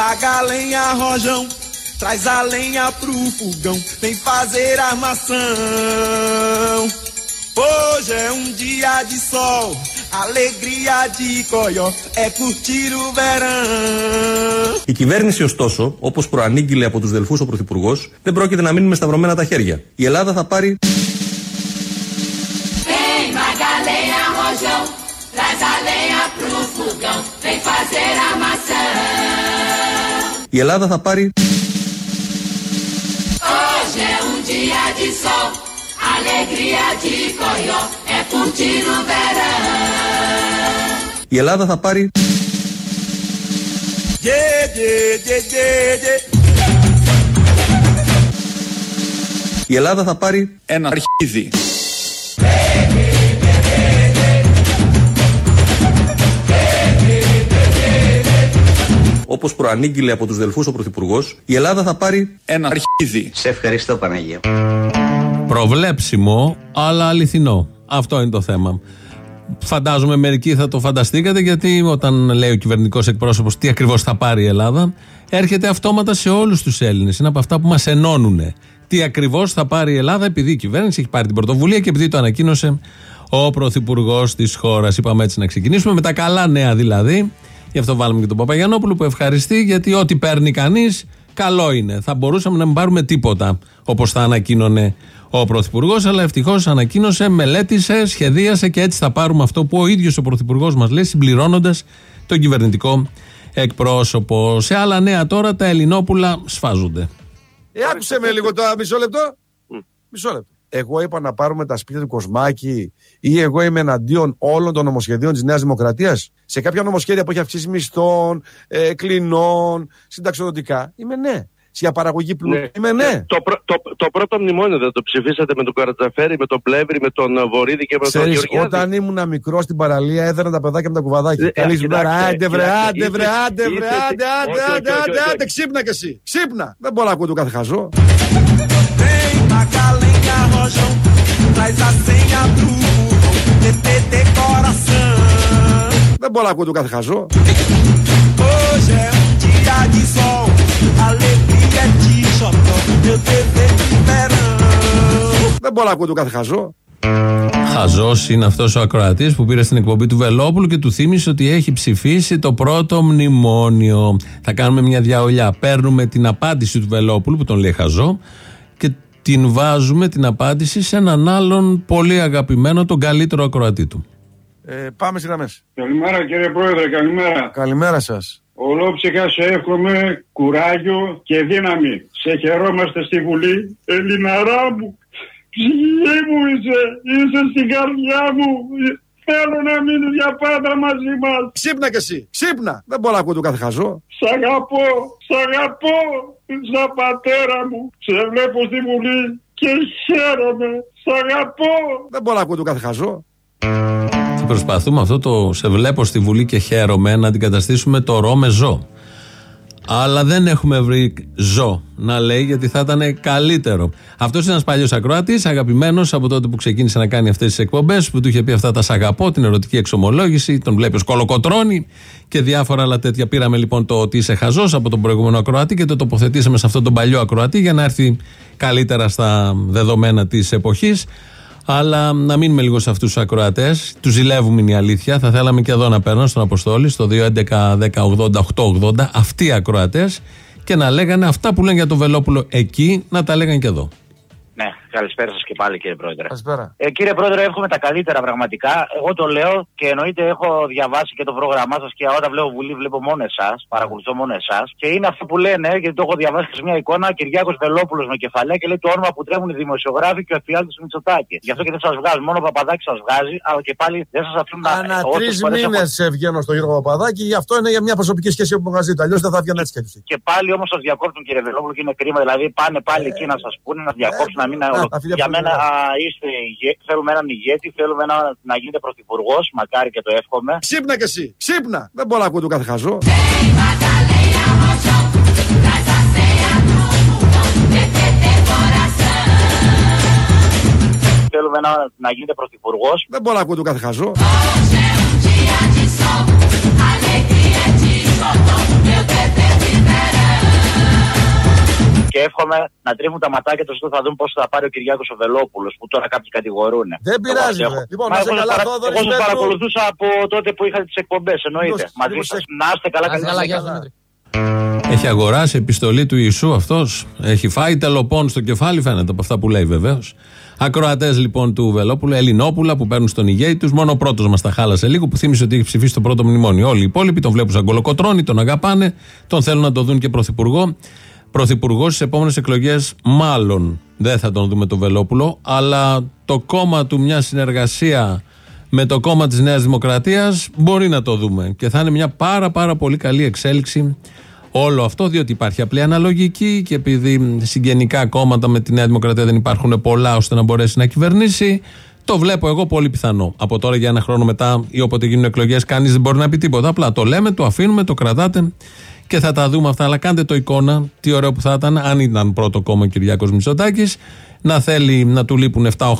Magalenha, rojão, traz a lenha pro fogão, vem fazer armação. Hoje é um dia de sol, alegria de coió, é curtir o verão. Η κυβέρνηση, ωστόσο, όπω προανήγγειλε από του Δελφού ο Πρωθυπουργό, δεν πρόκειται να μείνει με σταυρωμένα τα χέρια. Η Ελλάδα θα πάρει. Vem Magalenha, rojão, traz a lenha pro fogão, vem fazer armação. Η Ελλάδα θα πάρει. Hoje é um dia de sol, alegria de coió, é curtir o verão. Η Ελλάδα θα πάρει. Yeah, yeah, yeah, yeah, yeah. Η Ελλάδα θα πάρει. Ένα αρχίδι. Όπως προανήγγειλε από τους Δελφούς ο Πρωθυπουργός, η Ελλάδα θα πάρει. Ένα αρχίδι. Σε ευχαριστώ Παναγία. Προβλέψιμο, αλλά αληθινό. Αυτό είναι το θέμα. Φαντάζομαι μερικοί θα το φανταστήκατε γιατί όταν λέει ο κυβερνητικός εκπρόσωπος τι ακριβώς θα πάρει η Ελλάδα, έρχεται αυτόματα σε όλους τους Έλληνες. Είναι από αυτά που μας ενώνουν. Τι ακριβώς θα πάρει η Ελλάδα επειδή η κυβέρνηση έχει πάρει την πρωτοβουλία και επειδή το ανακοίνωσε ο πρωθυπουργός της χώρας. Είπαμε έτσι να ξεκινήσουμε με τα καλά νέα δηλαδή. Γι' αυτό βάλουμε και τον Παπαγιανόπουλο που ευχαριστεί γιατί ό,τι παίρνει κανείς καλό είναι. Θα μπορούσαμε να μην πάρουμε τίποτα όπως θα ανακοίνωνε ο Πρωθυπουργός, αλλά ευτυχώς ανακοίνωσε, μελέτησε, σχεδίασε και έτσι θα πάρουμε αυτό που ο ίδιος ο Πρωθυπουργός μας λέει, συμπληρώνοντας τον κυβερνητικό εκπρόσωπο. Σε άλλα νέα τώρα τα Ελληνόπουλα σφάζονται. Ε, άκουσε με λίγο το μισό λεπτό. Μισό λεπτό. Εγώ είπα να πάρουμε τα σπίτια του Κοσμάκη ή εγώ είμαι εναντίον όλων των νομοσχεδίων της Νέας Δημοκρατίας; Σε κάποια νομοσχέδια που έχει αυξήσει μισθών, ε, κλινών, συνταξιδοτικά. Είμαι ναι. Για παραγωγή πλούτου. Είμαι ναι. Το, πρω- το, το πρώτο μνημόνιο δεν το ψηφίσατε με τον Καρατζαφέρη, με τον Πλεύρη, με τον ε, Βορύδη και με τον Ξέρεις, Γεωργιάδη; όταν ήμουν μικρό στην παραλία έδωνα τα παιδάκια με τα κουβαδάκια. Ε, Καλή σου κοιτάξτε, μέρα. Άντε βρε, κοιτάξτε, άντε βρε, είστε- άντε βρε, είστε- άντε, άντε, όχι, όχι, άντε, όχι, άντε, όχι, άντε, όχι. ξύπνα κι εσύ. Ξύπνα. Δεν μπορώ να ακούω το κάθε χαζό. Vem Magalenha, rojão, traz a senha pro fogão, TTT coração. Δεν μπορώ να ακούω το κάθε χαζό. Hoje é um dia de sol, alegria de xodó, meu dever de verão. Δεν μπορώ να ακούω το κάθε χαζό. Χαζός είναι αυτός ο ακροατής που πήρε στην εκπομπή του Βελόπουλου και του θύμισε ότι έχει ψηφίσει το πρώτο μνημόνιο. Θα κάνουμε μια διαολιά. Παίρνουμε την απάντηση του Βελόπουλου που τον λέει χαζό και την βάζουμε την απάντηση σε έναν άλλον πολύ αγαπημένο, τον καλύτερο ακροατή του. Ε, πάμε στις γραμμές. Καλημέρα κύριε Πρόεδρε, καλημέρα. Καλημέρα σας. Ολόψυχα σε εύχομαι κουράγιο και δύναμη. Σε χαιρόμαστε στη Βουλή. Ελληναρά μου, ψυχή μου είσαι, είσαι στην καρδιά μου. Θέλω να μείνεις για πάντα μαζί μας. Ξύπνα κι εσύ. Ξύπνα. Δεν μπορώ να ακούω το κάθε χαζό. Σ' αγαπώ, σ' αγαπώ, σαν πατέρα μου. Σε βλέπω στη Βουλή και χαίρομαι. Σ' αγαπώ. Δεν μπορώ να ακούω το κάθε χαζό. Και προσπαθούμε αυτό το σε βλέπω στη Βουλή και χαίρομαι να αντικαταστήσουμε το ρο με ζω. Αλλά δεν έχουμε βρει ζω να λέει γιατί θα ήταν καλύτερο. Αυτός είναι ένας παλιός ακροατής, αγαπημένος από τότε που ξεκίνησε να κάνει αυτές τις εκπομπές, που του είχε πει αυτά τα σ' αγαπώ, την ερωτική εξομολόγηση, τον βλέπεις ω κολοκοτρόνη και διάφορα άλλα τέτοια. Πήραμε λοιπόν το ότι είσαι χαζός από τον προηγούμενο ακροατή και το τοποθετήσαμε σε αυτόν τον παλιό ακροατή για να έρθει καλύτερα στα δεδομένα της εποχής. Αλλά να μείνουμε λίγο σε αυτούς τους ακροατές. Τους ζηλεύουμε είναι η αλήθεια. Θα θέλαμε και εδώ να παίρνουν στον Αποστόλη, στο 2.11.10.80.880, αυτοί οι ακροατές και να λέγανε αυτά που λένε για το Βελόπουλο εκεί, να τα λέγανε και εδώ. Ναι, καλησπέρα σας και πάλι κύριε Πρόεδρε. Καλησπέρα. Ε, κύριε Πρόεδρε, εύχομαι τα καλύτερα πραγματικά. Εγώ το λέω και εννοείται έχω διαβάσει και το πρόγραμμά σας και όταν βλέπω Βουλή βλέπω μόνο εσάς, παρακολουθώ μόνο εσάς. Και είναι αυτό που λένε, γιατί το έχω διαβάσει και σε μια εικόνα, Κυριάκος Βελόπουλος με κεφαλαία και λέει το όνομα που τρέμουν οι δημοσιογράφοι και ο εφιάλτη του Μητσοτάκης. Γι' αυτό και δεν σας βγάζει, μόνο ο Παπαδάκης σας βγάζει, αλλά και πάλι δεν σας αφήνουν να Ανά όσες τρεις φορές έχω- μήνε βγαίνω στο Γιώργο Παπαδάκη, γι' αυτό είναι για μια προσωπική σχέση που μαζί του. Αλλιώς δεν θα βγαίνει έτσι κι έτσι. Και πάλι όμως σας διακόπτουν κύριε Βελόπουλο και είναι κρίμα. Δηλαδή πάνε πάλι εκεί να σας πούνε να διακόψουν, να μην. Αφού Για διαφωνούν. μένα α, είστε ηγέ... θέλουμε έναν ηγέτη, θέλουμε ένα... να γίνετε πρωθυπουργός, μακάρι και το εύχομαι. Ξύπνα κι εσύ. Ξύπνα. Δεν μπορώ να ακούω το κάθε χαζό. Magalenha, rojão, traz a senha pro fogão, TTT coração. Θέλουμε ένα... να γίνετε πρωθυπουργός. Δεν μπορώ να ακούω το κάθε χαζό. Και εύχομαι να τρίβουν τα ματάκια τους θα δουν πώς θα πάρει ο Κυριάκος ο Βελόπουλος που τώρα κάποιοι κατηγορούν. Δεν πειράζει, Εγώ- βρε. Λοιπόν, Μα να είσαι εγώ καλά, σας παρα- Θόδωρη Εγώ σας Μέτρου. παρακολουθούσα από τότε που είχατε τις εκπομπές, εννοείται. Δημοσ- Μαζί δημοσιεύσεις. σας. Να είστε καλά, Να είστε καλή καλά, συνέχεια. γεια σου, Δημήτρη. Έχει αγοράσει επιστολή του Ιησού αυτός; Έχει φάει τελοπών στο κεφάλι, φαίνεται από αυτά που λέει βεβαίως. Ακροατές λοιπόν του Βελόπουλου, Ελληνόπουλα που παίρνουν στον ηγέτη τους. Μόνο ο πρώτος μας τα χάλασε λίγο που θύμισε ότι έχει ψηφίσει το πρώτο μνημόνιο. Όλοι οι υπόλοιποι τον βλέπουν σαν κολοκοτρόνη, τον αγαπάνε, τον θέλουν να το δουν και πρωθυπουργό. Πρωθυπουργός στις επόμενες εκλογές, μάλλον δεν θα τον δούμε τον Βελόπουλο, αλλά το κόμμα του μια συνεργασία με το κόμμα της Νέας Δημοκρατίας μπορεί να το δούμε και θα είναι μια πάρα πάρα πολύ καλή εξέλιξη όλο αυτό διότι υπάρχει απλή αναλογική και επειδή συγγενικά κόμματα με τη Νέα Δημοκρατία δεν υπάρχουν πολλά ώστε να μπορέσει να κυβερνήσει το βλέπω εγώ πολύ πιθανό. Από τώρα για ένα χρόνο μετά ή όποτε γίνουν εκλογές, κανείς δεν μπορεί να πει τίποτα. Απλά το λέμε, το αφήνουμε, το κρατάτε και θα τα δούμε αυτά. Αλλά κάντε το εικόνα, τι ωραίο που θα ήταν, αν ήταν πρώτο κόμμα ο Κυριάκος Μητσοτάκης, να θέλει να του λείπουν 7-8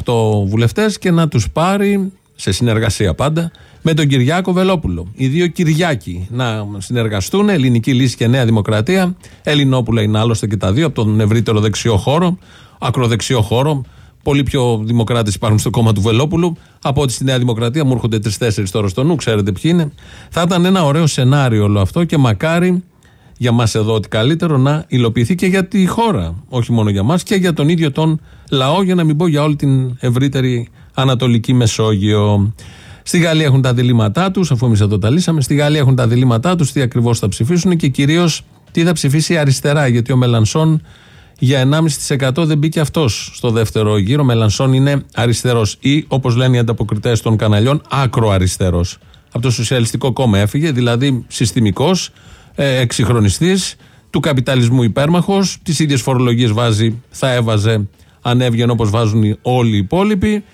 βουλευτές και να τους πάρει σε συνεργασία πάντα με τον Κυριάκο Βελόπουλο. Οι δύο Κυριάκοι να συνεργαστούν, Ελληνική Λύση και Νέα Δημοκρατία. Ελληνόπουλα είναι άλλωστε και τα δύο από τον ευρύτερο δεξιό χώρο, ακροδεξιό χώρο. Πολύ πιο δημοκράτες υπάρχουν στο κόμμα του Βελόπουλου από ότι στη Νέα Δημοκρατία. Μου έρχονται τρει-τέσσερι τώρα στο νου, ξέρετε ποιοι είναι. Θα ήταν ένα ωραίο σενάριο όλο αυτό και μακάρι για μας εδώ ότι καλύτερο να υλοποιηθεί και για τη χώρα. Όχι μόνο για μας και για τον ίδιο τον λαό, για να μην πω για όλη την ευρύτερη Ανατολική Μεσόγειο. Στη Γαλλία έχουν τα διλήμματά τους, αφού εμείς εδώ τα λύσαμε. Στη Γαλλία έχουν τα διλήμματά τους, τι ακριβώς θα ψηφίσουν και κυρίως τι θα ψηφίσει η αριστερά. Γιατί ο Μελανσόν για 1,5% δεν μπήκε αυτός στο δεύτερο γύρο. Ο Μελανσόν είναι αριστερός ή, όπως λένε οι ανταποκριτές των καναλιών, άκρο αριστερό. Από το Σοσιαλιστικό Κόμμα έφυγε, δηλαδή συστημικός, ε, εξυγχρονιστής, του καπιταλισμού υπέρμαχος, τις ίδιες φορολογίες βάζει, θα έβαζε αν έβγαινε όπως βάζουν οι- όλοι οι υπόλοιποι.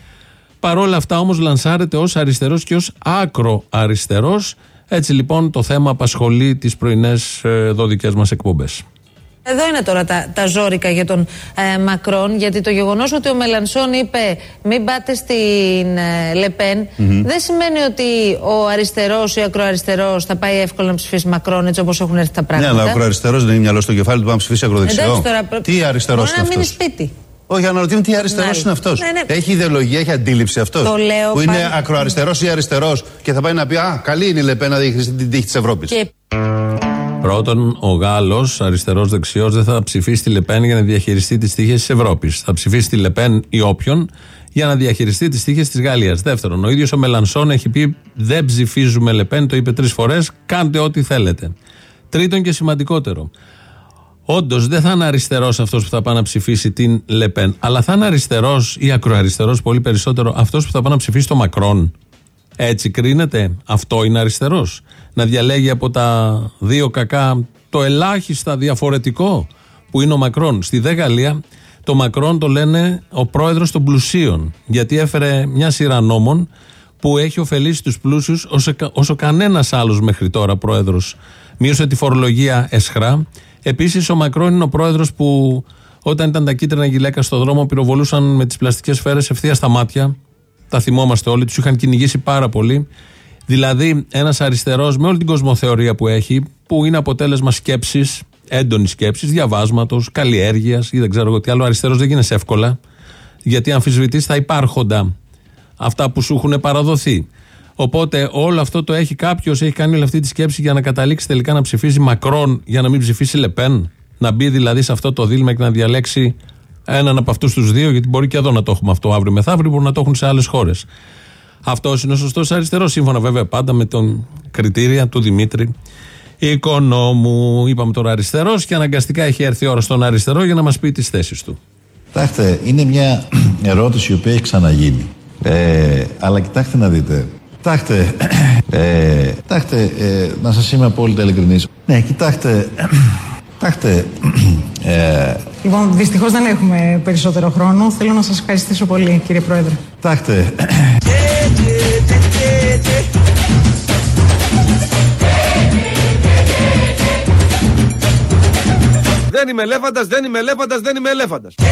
Παρόλα αυτά όμως λανσάρεται ως αριστερός και ως άκρο αριστερό. Έτσι λοιπόν το θέμα απασχολεί τις πρωινές ε, δώδικε μας εκπομπές. Εδώ είναι τώρα τα, τα ζώρικα για τον ε, Μακρόν, γιατί το γεγονός ότι ο Μελανσόν είπε μην πάτε στην ε, Λεπέν δεν σημαίνει ότι ο αριστερός ή ο ακροαριστερός θα πάει εύκολα να ψηφίσει Μακρόν έτσι όπως έχουν έρθει τα Ναι, πράγματα. αλλά ο ακροαριστερός δεν είναι μυαλό στο κεφάλι του που να ψηφίσει ακροδεξιό. Εντάξει, τώρα, προ- Τι αριστερός μπορεί είναι να μείνει αυτός; σπίτι. Όχι, αναρωτιέμαι τι αριστερός Μάλιστα. είναι αυτός. Ναι, ναι. Έχει ιδεολογία, έχει αντίληψη αυτός; Το λέω Που είναι πάντα. ακροαριστερός ή αριστερός και θα πάει να πει Α, καλή είναι η Λεπέ να διαχειριστεί την τύχη της Ευρώπης. Και Πρώτον, ο Γάλλος, αριστερό-δεξιό, δεν θα ψηφίσει τη Λεπέν για να διαχειριστεί τις τύχε της Ευρώπης. Θα ψηφίσει τη Λεπέν ή όποιον για να διαχειριστεί τις τύχε της Γαλλίας. Δεύτερον, ο ίδιος ο Μελανσόν έχει πει: Δεν ψηφίζουμε Λεπέν, το είπε τρεις φορές, κάντε ό,τι θέλετε. Τρίτον και σημαντικότερο, Όντως δεν θα είναι αριστερός αυτός που θα πάει να ψηφίσει την Λεπέν, αλλά θα είναι αριστερός ή ακροαριστερός πολύ περισσότερο αυτός που θα πάει να ψηφίσει το Μακρόν. Έτσι κρίνεται. Αυτό είναι αριστερός. Να διαλέγει από τα δύο κακά το ελάχιστα διαφορετικό που είναι ο Μακρόν. Στη Δε Γαλλία το Μακρόν το λένε ο πρόεδρος των πλουσίων. Γιατί έφερε μια σειρά νόμων που έχει ωφελήσει τους πλούσιους όσο, όσο κανένας άλλος μέχρι τώρα πρόεδρος. Μείωσε τη φορολογία εσχρά. Επίσης, ο Μακρόν είναι ο πρόεδρος που όταν ήταν τα κίτρινα γυλαίκα στο δρόμο πυροβολούσαν με τις πλαστικές σφαίρες ευθεία στα μάτια. Τα θυμόμαστε όλοι, τους είχαν κυνηγήσει πάρα πολύ. Δηλαδή, ένας αριστερός με όλη την κοσμοθεωρία που έχει, που είναι αποτέλεσμα σκέψης, έντονης σκέψης, διαβάσματος, καλλιέργειας ή δεν ξέρω εγώ τι άλλο. Αριστερός δεν γίνεσαι εύκολα, γιατί αμφισβητείς τα υπάρχοντα. Αυτά που σου έχουν παραδοθεί. Οπότε όλο αυτό το έχει κάποιος, έχει κάνει όλη αυτή τη σκέψη για να καταλήξει τελικά να ψηφίσει Μακρόν για να μην ψηφίσει Λεπέν. Να μπει δηλαδή σε αυτό το δίλημα και να διαλέξει έναν από αυτούς τους δύο, γιατί μπορεί και εδώ να το έχουμε αυτό αύριο μεθαύριο, μπορεί να το έχουν σε άλλες χώρες. Αυτός είναι ο σωστός αριστερός, σύμφωνα βέβαια πάντα με τον κριτήρια του Δημήτρη Οικονόμου. Είπαμε τώρα αριστερός και αναγκαστικά έχει έρθει η ώρα στον αριστερό για να μας πει τις θέσεις του. Κοιτάξτε, είναι μια ερώτηση η οποία έχει ξαναγίνει. Ε, αλλά κοιτάξτε να δείτε. Κοιτάξτε, ε, κοιτάξτε ε, να σας είμαι απόλυτα ειλικρινής. Ναι, κοιτάξτε, κοιτάξτε, ε, Λοιπόν, δυστυχώς δεν έχουμε περισσότερο χρόνο. Θέλω να σας ευχαριστήσω πολύ, κύριε Πρόεδρε. κοιτάξτε, Δεν είμαι ελέφαντας, δεν είμαι ελέφαντας, δεν είμαι ελέφαντας.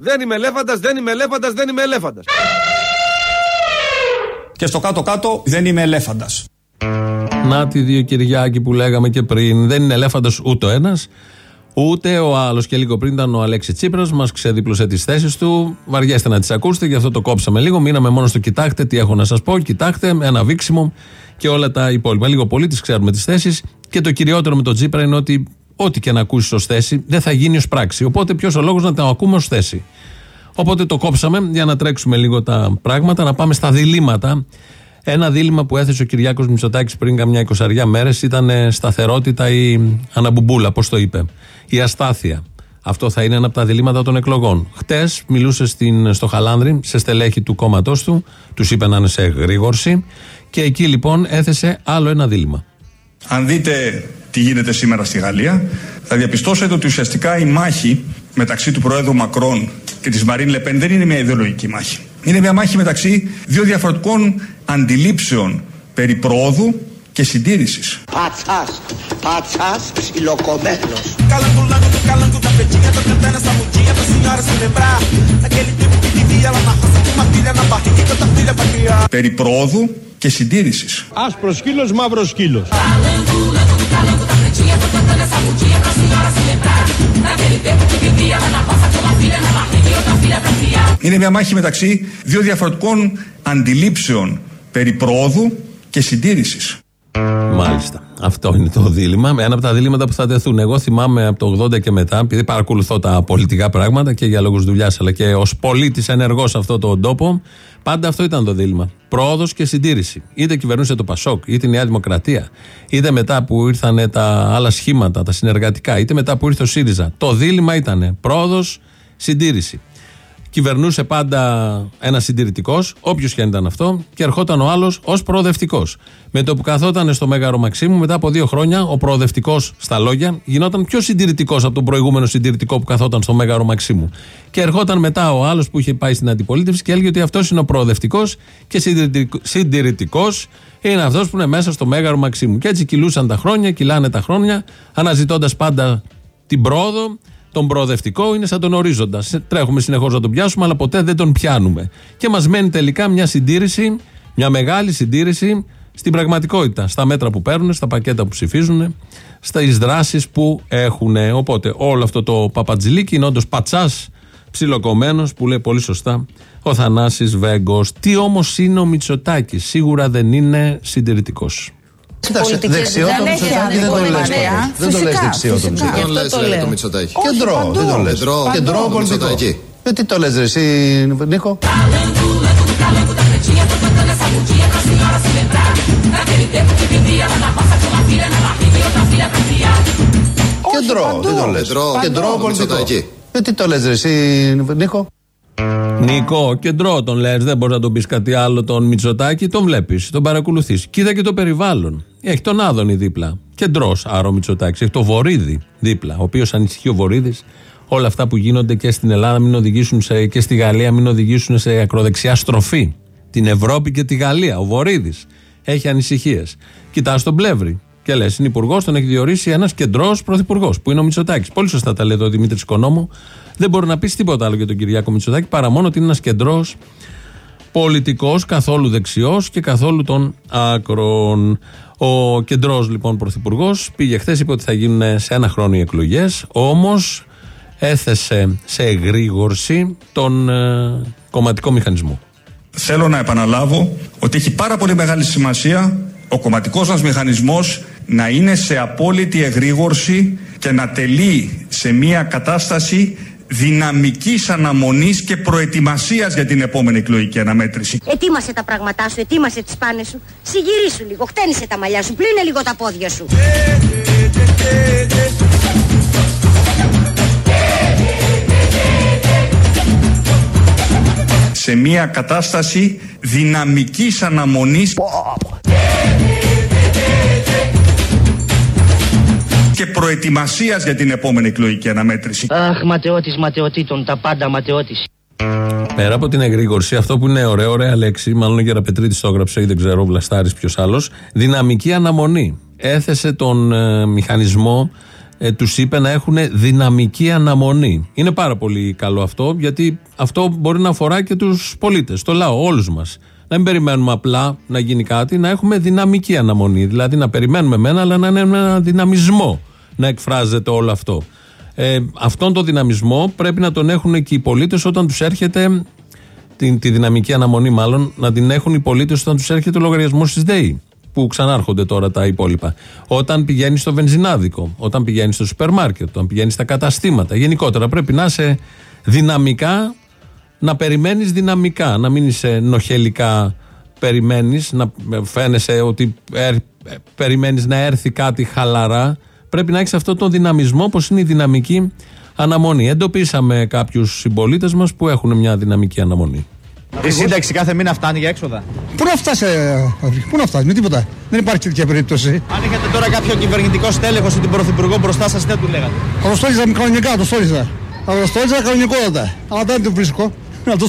Δεν είμαι ελέφαντας, δεν είμαι ελέφαντας, δεν είμαι ελέφαντας. Και στο κάτω-κάτω δεν είμαι ελέφαντας. Να τη δύο Κυριάκη που λέγαμε και πριν. Δεν είναι ελέφαντο ούτε ο ένας, ούτε ο άλλος. Και λίγο πριν ήταν ο Αλέξης Τσίπρας, μας ξεδίπλωσε τις θέσεις του. Βαριέστε να τις ακούσετε, γι' αυτό το κόψαμε λίγο. Μείναμε μόνο στο κοιτάξτε τι έχω να σας πω. Κοιτάξτε, ένα βήξιμο και όλα τα υπόλοιπα. Λίγο πολύ τις ξέρουμε τις θέσεις. Και το κυριότερο με τον Τσίπρα είναι ότι ό,τι και να ακούσεις ως θέση δεν θα γίνει ως πράξη. Οπότε ποιος ο λόγος να το ακούμε ως θέση. Οπότε το κόψαμε για να τρέξουμε λίγο τα πράγματα, να πάμε στα διλήμματα. Ένα δίλημα που έθεσε ο Κυριάκος Μητσοτάκης πριν καμιά εικοσαριά μέρες ήταν ε, σταθερότητα ή αναμπουμπούλα, πώς το είπε. Η αστάθεια. Αυτό θα είναι ένα από τα διλήμματα των εκλογών. Χτες μιλούσε στην, στο Χαλάνδρη, σε στελέχη του κόμματός του, τους είπε να είναι σε γρήγορση και εκεί λοιπόν έθεσε άλλο ένα δίλημα. Αν δείτε τι γίνεται σήμερα στη Γαλλία, θα διαπιστώσετε ότι ουσιαστικά η μάχη μεταξύ του Προέδρου Μακρόν και της Μαρίν Λεπέν δεν είναι μια ιδεολογική μάχη. Είναι μια μάχη μεταξύ δύο διαφορετικών αντιλήψεων περί προόδου και συντήρησης. Πατσάς, πατσάς ψιλοκομμένος. Calango, do calango da pretinha, tô cantando essa mudinha pra senhora se lembrar. Daquele tempo que vivia lá na roça com uma filha na barriga e outra filha pra criar. Περί προόδου και συντήρησης. Άσπρος σκύλος, μαύρος σκύλος. Είναι μια μάχη μεταξύ δύο διαφορετικών αντιλήψεων περί προόδου και συντήρησης. Μάλιστα. Αυτό είναι το δίλημα. Ένα από τα δίληματα που θα τεθούν. Εγώ θυμάμαι από το 80 και μετά, επειδή παρακολουθώ τα πολιτικά πράγματα και για λόγους δουλειάς, αλλά και ως πολίτης ενεργός σε αυτόν τον τόπο, πάντα αυτό ήταν το δίλημα. Πρόοδο και συντήρηση. Είτε κυβερνούσε το Πασόκ, είτε η Νέα Δημοκρατία, είτε μετά που ήρθαν τα άλλα σχήματα, τα συνεργατικά, είτε μετά που ήρθε ο ΣΥΡΙΖΑ. Το δίλημα ήταν πρόοδο, συντήρηση. Κυβερνούσε πάντα ένας συντηρητικός, όποιος και αν ήταν αυτό, και ερχόταν ο άλλος ως προοδευτικός. Με το που καθόταν στο Μέγαρο Μαξίμου, μετά από δύο χρόνια, ο προοδευτικός στα λόγια γινόταν πιο συντηρητικός από τον προηγούμενο συντηρητικό που καθόταν στο Μέγαρο Μαξίμου. Και ερχόταν μετά ο άλλος που είχε πάει στην αντιπολίτευση και έλεγε ότι αυτός είναι ο προοδευτικός και συντηρητικός είναι αυτός που είναι μέσα στο Μέγαρο Μαξίμου. Και έτσι κυλούσαν τα χρόνια, κυλάνε τα χρόνια, αναζητώντας πάντα την πρόοδο τον προοδευτικό είναι σαν τον ορίζοντα. Τρέχουμε συνεχώς να τον πιάσουμε, αλλά ποτέ δεν τον πιάνουμε. Και μας μένει τελικά μια συντήρηση, μια μεγάλη συντήρηση στην πραγματικότητα. Στα μέτρα που παίρνουν, στα πακέτα που ψηφίζουν, στις δράσεις που έχουν. Οπότε όλο αυτό το παπατζηλίκι είναι όντως πατσάς ψιλοκομμένος που λέει πολύ σωστά ο Θανάσης Βέγκος. Τι όμως είναι ο Μητσοτάκης, σίγουρα δεν είναι συντηρητικός. Κοίταξε, δεξιό το Μητσοτάκη δεν το λες ποτέ. Δεν το λες δεξιό το Μητσοτάκη. Δεν λες ρε το Μητσοτάκη. Κεντρό, δεν το λες. Κεντρό πολιτικό. Ε, τι το λες ρε εσύ Νίκο; Κεντρό, δεν το λες. Κεντρό πολιτικό. Ε, τι το λες ρε εσύ Νίκο; Νικό, κεντρό τον λες, δεν μπορείς να τον πεις κάτι άλλο τον Μητσοτάκη, τον βλέπεις, τον παρακολουθείς. Κοίτα και το περιβάλλον. Έχει τον Άδωνη δίπλα. Κεντρός, άρα ο Μητσοτάκης. Έχει το Βορύδη δίπλα, ο οποίος ανησυχεί ο Βορύδης. Όλα αυτά που γίνονται και στην Ελλάδα μην οδηγήσουν σε, και στη Γαλλία μην οδηγήσουν σε ακροδεξιά στροφή. Την Ευρώπη και τη Γαλλία. Ο Βορύδης έχει ανησυχίες. Κοιτάς τον Πλεύρη. Και λες, είναι υπουργός, τον έχει διορίσει ένας κεντρός πρωθυπουργός, που είναι ο Μητσοτάκης. Πολύ σωστά τα λέει ο Δημήτρης Οικονόμου. Δεν μπορεί να πεις τίποτα άλλο για τον Κυριάκο Μητσοτάκη παρά μόνο ότι είναι ένας κεντρός πολιτικός, καθόλου δεξιός και καθόλου των άκρων. Ο κεντρός λοιπόν πρωθυπουργός πήγε χθες, είπε ότι θα γίνουν σε ένα χρόνο οι εκλογές, όμως έθεσε σε εγρήγορση τον ε, κομματικό μηχανισμό. Θέλω να επαναλάβω ότι έχει πάρα πολύ μεγάλη σημασία ο κομματικός μας μηχανισμός να είναι σε απόλυτη εγρήγορση και να τελεί σε μια κατάσταση δυναμικής αναμονής και προετοιμασίας για την επόμενη εκλογική αναμέτρηση. Ετοίμασε τα πράγματά σου, ετοίμασε τις πάνες σου. Συγυρίσου λίγο, χτένισε τα μαλλιά σου, πλύνε λίγο τα πόδια σου. Σε μια κατάσταση δυναμικής αναμονής και προετοιμασίας για την επόμενη εκλογική αναμέτρηση. Αχ, ματαιώτης ματαιωτήτων, τα πάντα ματαιώτης. Πέρα από την εγρήγορση, αυτό που είναι ωραία, ωραία λέξη, μάλλον ο Γεραπετρίτη το έγραψε ή δεν ξέρω, ο Βλαστάρης ποιος άλλος, δυναμική αναμονή. Έθεσε τον ε, μηχανισμό, ε, τους είπε να έχουν δυναμική αναμονή. Είναι πάρα πολύ καλό αυτό, γιατί αυτό μπορεί να αφορά και τους πολίτες, το λαό, όλους μας. Να μην περιμένουμε απλά να γίνει κάτι, να έχουμε δυναμική αναμονή. Δηλαδή να περιμένουμε μένα, αλλά να είναι με ένα δυναμισμό να εκφράζεται όλο αυτό. Ε, αυτόν τον δυναμισμό πρέπει να τον έχουν και οι πολίτες όταν τους έρχεται. Την, τη δυναμική αναμονή, μάλλον, να την έχουν οι πολίτες όταν τους έρχεται ο λογαριασμός της ΔΕΗ. Που ξανάρχονται τώρα τα υπόλοιπα. Όταν πηγαίνει στο βενζινάδικο, όταν πηγαίνει στο σούπερ μάρκετ, όταν πηγαίνει στα καταστήματα. Γενικότερα πρέπει να είσαι δυναμικά, να περιμένεις δυναμικά, να μην είσαι νοχελικά περιμένεις, να φαίνεσαι ότι ε, περιμένεις να έρθει κάτι χαλαρά πρέπει να έχεις αυτό το δυναμισμό, όπω είναι η δυναμική αναμονή. Εντοπίσαμε κάποιους συμπολίτες μας που έχουν μια δυναμική αναμονή. Η σύνταξη κάθε μήνα φτάνει για έξοδα; Πού να φτάσει, ε, πού να φτάσει, με τίποτα. Δεν υπάρχει τέτοια περίπτωση. Αν είχατε τώρα κάποιο κυβερνητικό στέλεχο ή την πρωθυπουργό μπροστά σας, τι θα του λέγατε. Θα το στόλιζα με κανονικά, το στόλιζα. Θα το στόλιζα κανονικότατα. Αλλά δεν το βρίσκω να το.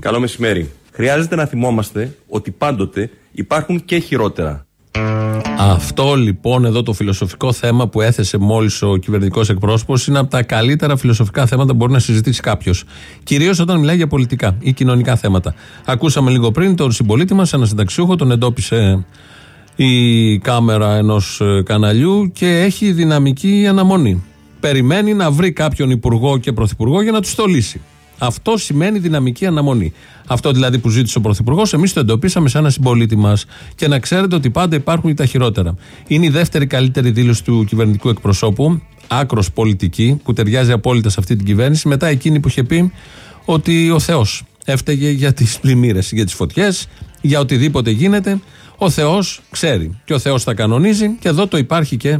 Καλό μεσημέρι. Χρειάζεται να θυμόμαστε ότι πάντοτε υπάρχουν και χειρότερα. Αυτό λοιπόν εδώ το φιλοσοφικό θέμα που έθεσε μόλις ο κυβερνητικός εκπρόσωπος είναι από τα καλύτερα φιλοσοφικά θέματα που μπορεί να συζητήσει κάποιος. Κυρίως όταν μιλάει για πολιτικά ή κοινωνικά θέματα. Ακούσαμε λίγο πριν τον συμπολίτη μας, ένα συνταξιούχο, τον εντόπισε η κάμερα ενός καναλιού και έχει δυναμική αναμονή. Περιμένει να βρει κάποιον υπουργό και πρωθυπουργό για να τους στολίσει. Αυτό σημαίνει δυναμική αναμονή. Αυτό δηλαδή που ζήτησε ο Πρωθυπουργός, εμείς το εντοπίσαμε σε ένα συμπολίτη μας. Και να ξέρετε ότι πάντα υπάρχουν τα χειρότερα. Είναι η δεύτερη καλύτερη δήλωση του κυβερνητικού εκπροσώπου, άκρος πολιτική, που ταιριάζει απόλυτα σε αυτή την κυβέρνηση, μετά εκείνη που είχε πει ότι ο Θεός έφταιγε για τις πλημμύρες, για τις φωτιές, για οτιδήποτε γίνεται. Ο Θεός ξέρει. Και ο Θεός τα κανονίζει. Και εδώ το υπάρχει και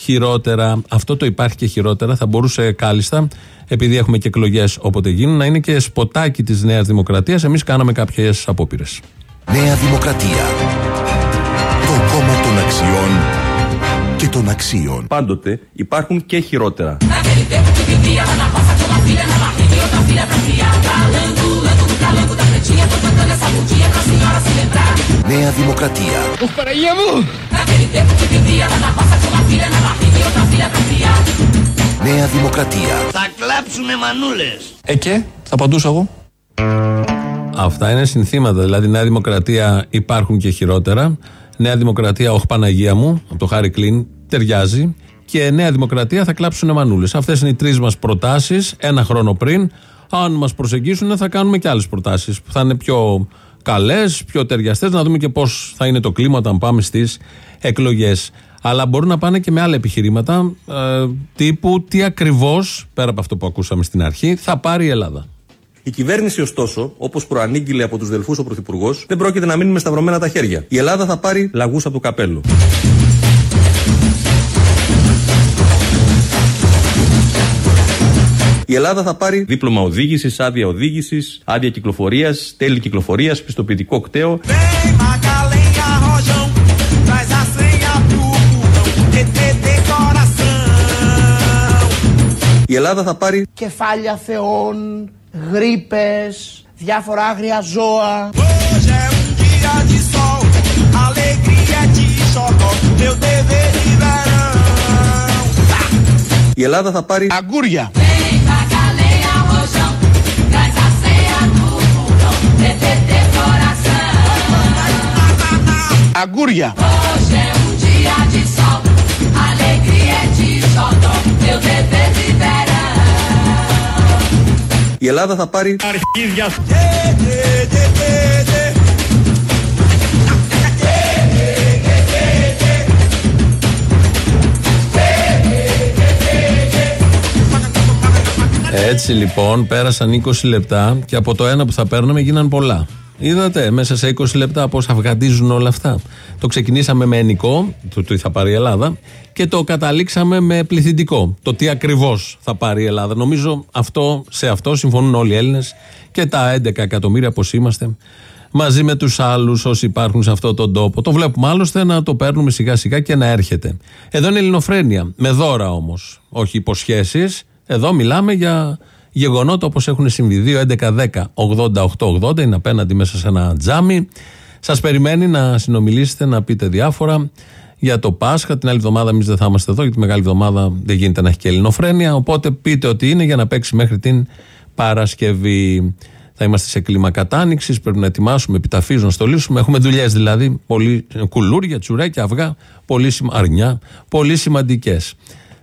χειρότερα. Αυτό το υπάρχει και χειρότερα. Θα μπορούσε κάλλιστα, επειδή έχουμε και εκλογές όποτε γίνουν, να είναι και σποτάκι της Νέας Δημοκρατίας. Εμείς κάναμε κάποιες απόπειρες. Νέα Δημοκρατία. Το κόμμα των αξιών και των αξίων. Πάντοτε υπάρχουν και χειρότερα. Naquele tempo que vivia lá na roça com uma filha na barriga e outra filha pra criar Calango, lango, calango da pretinha, tô cantando essa mudinha pra senhora se lembrar Νέα Δημοκρατία. Uf, Paraíba! Naquele tempo que vivia lá na roça com uma filha na barriga e outra filha pra criar Νέα Δημοκρατία. Θα κλάψουμε μανούλες. Ε και, θα απαντούσα εγώ. Αυτά είναι συνθήματα. Δηλαδή, Νέα Δημοκρατία υπάρχουν και χειρότερα. Νέα Δημοκρατία, όχι Παναγία μου, από το Χάρη Κλίν, ταιριάζει. Και Νέα Δημοκρατία θα κλάψουν μανούλες. Αυτές είναι οι τρεις μας προτάσεις ένα χρόνο πριν. Αν μας προσεγγίσουν, θα κάνουμε και άλλες προτάσεις που θα είναι πιο καλές, πιο ταιριαστές, να δούμε και πώς θα είναι το κλίμα όταν πάμε στις εκλογές. Αλλά μπορούν να πάνε και με άλλα επιχειρήματα, ε, τύπου τι ακριβώς, πέρα από αυτό που ακούσαμε στην αρχή, θα πάρει η Ελλάδα. Η κυβέρνηση, ωστόσο, όπως προανήγγειλε από τους Δελφούς ο Πρωθυπουργός, δεν πρόκειται να μείνει με σταυρωμένα τα χέρια. Η Ελλάδα θα πάρει λαγούς από το καπέλο. Η Ελλάδα θα πάρει δίπλωμα οδήγησης, άδεια οδήγησης, άδεια κυκλοφορίας, τέλη κυκλοφορίας, πιστοποιητικό κταίο. Vem Macalenha, Rojão, traz a senha pro burrão ETT coração Η Ελλάδα θα πάρει Κεφάλια θεών, γρίπες, διάφορα άγρια ζώα. Hoje é um dia de sol, alegria de xodó Meu dever de verão Η Ελλάδα θα πάρει Αγκούρια. Verão Η Ελλάδα θα πάρει Αρχίδια. Έτσι λοιπόν πέρασαν 20 λεπτά και από το ένα που θα παίρνουμε γίναν πολλά. Είδατε μέσα σε 20 λεπτά πώς αυγαντίζουν όλα αυτά. Το ξεκινήσαμε με ενικό, το τι θα πάρει η Ελλάδα, και το καταλήξαμε με πληθυντικό. Το τι ακριβώς θα πάρει η Ελλάδα. Νομίζω αυτό, σε αυτό συμφωνούν όλοι οι Έλληνες και τα 11 εκατομμύρια όπω είμαστε, μαζί με τους άλλους όσοι υπάρχουν σε αυτόν τον τόπο. Το βλέπουμε άλλωστε να το παίρνουμε σιγά σιγά και να έρχεται. Εδώ είναι ελληνοφρένεια, με δώρα όμως, όχι υποσχέσεις. Εδώ μιλάμε για γεγονότα όπως έχουν συμβεί. 2, 11, 10, 80, 8, 80 είναι απέναντι μέσα σε ένα τζάμι. Σας περιμένει να συνομιλήσετε, να πείτε διάφορα για το Πάσχα. Την άλλη εβδομάδα εμείς δεν θα είμαστε εδώ, γιατί τη μεγάλη εβδομάδα δεν γίνεται να έχει και ελληνοφρένεια. Οπότε πείτε ότι είναι για να παίξει μέχρι την Παρασκευή. Θα είμαστε σε κλίμα κατάνοιξης. Πρέπει να ετοιμάσουμε επιταφεί, να στολίσουμε. Έχουμε δουλειές δηλαδή. Πολύ κουλούρια, τσουρέκια, αυγά, πολύ σημα- αρνιά, πολύ σημαντικές.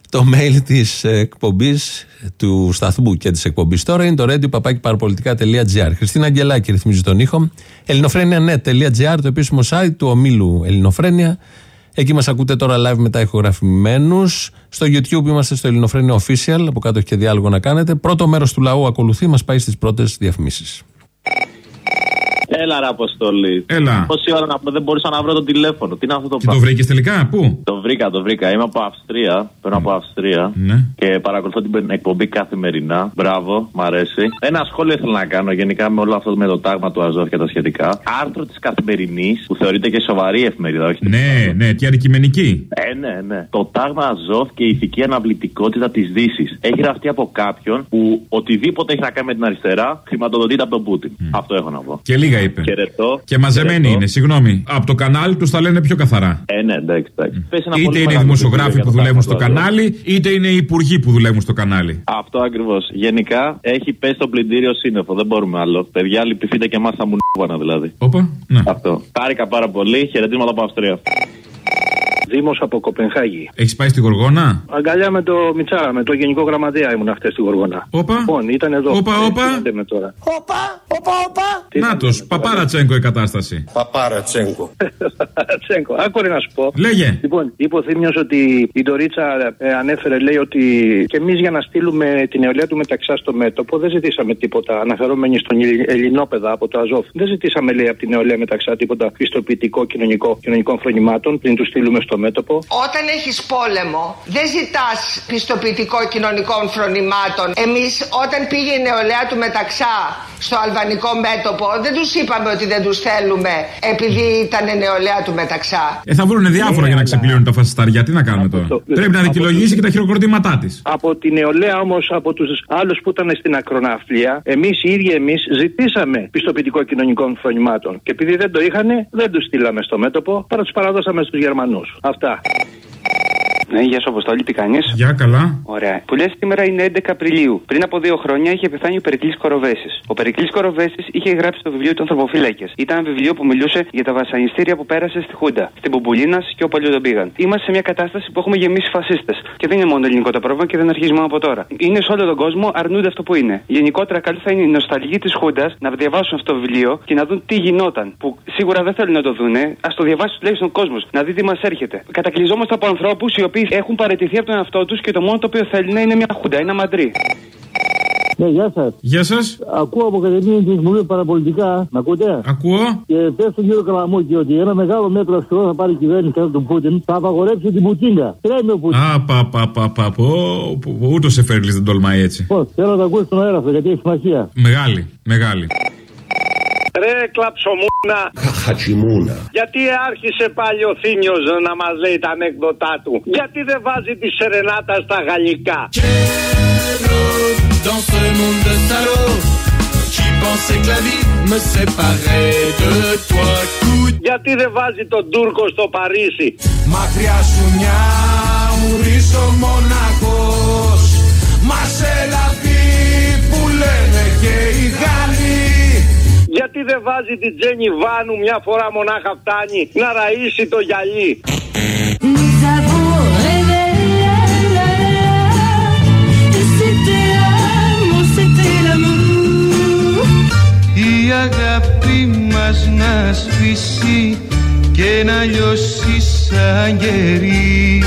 Το mail της εκπομπής του σταθμού και της εκπομπής τώρα είναι το radio.parapolitica.gr. Χριστίνα Αγγελάκη ρυθμίζει τον ήχο. ελληνοφρένια.net.gr, το επίσημο site του ομίλου Ελληνοφρένια. Εκεί μας ακούτε τώρα live μετά ηχογραφημένους. Στο YouTube είμαστε στο Ελληνοφρένια Official. Από κάτω έχει και διάλογο να κάνετε. Πρώτο μέρος του λαού ακολουθεί, μας πάει στις πρώτες διαφημίσεις. Έλα, ρε Αποστολή. Έλα. Πόση ώρα να πω, δεν μπορούσα να βρω το τηλέφωνο. Τι είναι αυτό το Και το βρήκες τελικά, πού; Το βρήκα, το βρήκα. Είμαι από Αυστρία. Παίρνω από Αυστρία. Ναι. Και παρακολουθώ την εκπομπή καθημερινά. Μπράβο, μ' αρέσει. Ένα σχόλιο ήθελα να κάνω γενικά με όλο αυτό με το τάγμα του Αζόφ και τα σχετικά. Άρθρο της καθημερινής που θεωρείται και σοβαρή εφημερίδα, όχι Ναι, ναι, και αντικειμενική. ε, ναι, ναι. Το τάγμα Αζόφ και η ηθική αναβλητικότητα της Δύσης. Έχει γραφτεί από κάποιον που οτιδήποτε έχει να κάνει με την αριστερά χρηματοδοτείται από τον Πούτιν. Αυτό έχω να πω. Και λίγα είπε. Χαιρετώ. Και μαζεμένοι Χαιρετώ. είναι, συγγνώμη. Από το κανάλι τους τα λένε πιο καθαρά. Ε, ναι, εντάξει, εντάξει. Πες ένα Είτε πολύ είναι οι μεγάλο δημοσιογράφοι βιβλίο που για το δουλεύουν στο τάγμα του Αζόφ. κανάλι, είτε είναι οι υπουργοί που δουλεύουν στο κανάλι. Αυτό ακριβώς. Γενικά έχει πέσει το πλυντήριο σύννεφο. Δεν μπορούμε άλλο. Παιδιά, λυπηθείτε και εμάς τα μουνούβανα δηλαδή. Όπα, ναι. Αυτό. Χάρηκα πάρα πολύ. Χαιρετίσματα από Αυστρία. Δήμος από Κοπενχάγη. Έχεις πάει στη Γοργόνα; Αγκαλιά με το Μιτσάρα, με το Γενικό Γραμματέα ήμουν χτες στη Γοργόνα. Όπα. Λοιπόν, ήταν εδώ. Όπα, Ε, όπα. τι λέμε τώρα. Όπα, όπα, όπα. Νάτο, παπάρατσέγκο η κατάσταση. Παπάρατσέγκο. Τσέγκο. Άκουρε να σου πω. Λέγε. Λοιπόν, είπε ο Θήμιο ότι η Ντορίτσα ε, ανέφερε, λέει ότι και εμείς για να στείλουμε την νεολαία του μεταξά στο μέτωπο δεν ζητήσαμε τίποτα. Αναφερόμενοι στον Ελλη- Ελληνόπεδα από το Αζόφ. Δεν ζητήσαμε, λέει, από την νεολαία μεταξά τίποτα πιστοποιητικό κοινωνικό, κοινωνικών φρονημάτων πριν τους στείλουμε στο μέτωπο. Όταν έχεις πόλεμο, δεν ζητάς πιστοποιητικό κοινωνικών φρονημάτων. Εμείς, όταν πήγε η νεολαία του Μεταξά στο αλβανικό μέτωπο, δεν τους είπαμε ότι δεν τους θέλουμε επειδή ήταν νεολαία του Μεταξά. Ε, θα βρουν διάφορα για να ξεπλύνουν τα φασιστάρια. Τι να κάνουμε τώρα; Πρέπει να δικαιολογήσει και τα χειροκροτήματά της. Από τη νεολαία όμως, από τους άλλους που ήταν στην ακροναύλια, εμείς οι ίδιοι εμείς ζητήσαμε πιστοποιητικό κοινωνικών φρονημάτων. Και επειδή δεν το είχαν, δεν τους στείλαμε στο μέτωπο, παρά τους παραδώσαμε στους Γερμανούς. Αυτά. Ναι, γεια σου, Αποστόλη, τι κάνεις; Γεια, καλά. Ωραία. Που λες σήμερα είναι 11 Απριλίου. Πριν από δύο χρόνια είχε πεθάνει ο Περικλής Κοροβέσης. Ο Περικλής Κοροβέσης είχε γράψει το βιβλίο του Ανθρωποφύλακες. Ήταν ένα βιβλίο που μιλούσε για τα βασανιστήρια που πέρασε στη Χούντα, στην Μπουμπουλίνα και όπου αλλού τον πήγαν. Είμαστε σε μια κατάσταση που έχουμε γεμίσει φασίστες. Και δεν είναι μόνο ελληνικό το πρόβλημα και δεν αρχίζει μόνο από τώρα. Είναι σε όλο τον κόσμο, αρνούνται αυτό που είναι. Γενικότερα, καλή θα είναι οι νοσταλγοί της Χούντας να διαβάσουν αυτό το βιβλίο και να δουν τι γινόταν. Που σίγουρα δεν θέλουν να το δούνε. Α το διαβάσει τουλάχιστον ο κόσμος, να δει τι μας έρχεται. Κατακλυζόμαστε από ανθρώπους οι οποίοι έχουν παραιτηθεί από τον εαυτό τους και το μόνο το οποίο θέλουν είναι μια Χούντα, ένα μαντρί. Ναι, γεια σας. Γεια σας. Ακούω από Ακαδημία τη Βουλή Παραπολιτικά. Μ' ακούτε; Ακούω. Και πε στον κύριο Καλαμούκη ότι ένα μεγάλο μέτρο αυστηρό θα πάρει η κυβέρνηση κατά τον Πούτιν. Θα απαγορέψει την Πουτίνκα. Τρέμει ο Πούτιν. Α, πα, πα, πα, πα, πω, πω, Ούτε σε φέρνει δεν τολμάει έτσι. Πώς, θέλω να το ακούσει στον αέρα αυτό γιατί έχει σημασία. Μεγάλη, μεγάλη. Ρε κλαψομούνα. Χατσιμούνα. Γιατί άρχισε πάλι ο Θήμιος να μας λέει τα ανέκδοτά του; Γιατί δεν βάζει τη σερενάτα στα γαλλικά; Dans ce monde de salauds Qui pensait que la vie me séparait de toi Coup Γιατί δεν βάζει τον Τούρκο στο Παρίσι; Μακριά σου μια ουρής ο μοναχός Μας σε λαβή που λένε και οι Γάλλοι Γιατί δεν βάζει την Τζένι Βάνου μια φορά μονάχα φτάνει να ραΐσει το γυαλί; Nous avons rêvé, la, la, la, et c'était l'amour, c'était l'amour. Η αγάπη μας να σβήσει και να λιώσει σαν κερί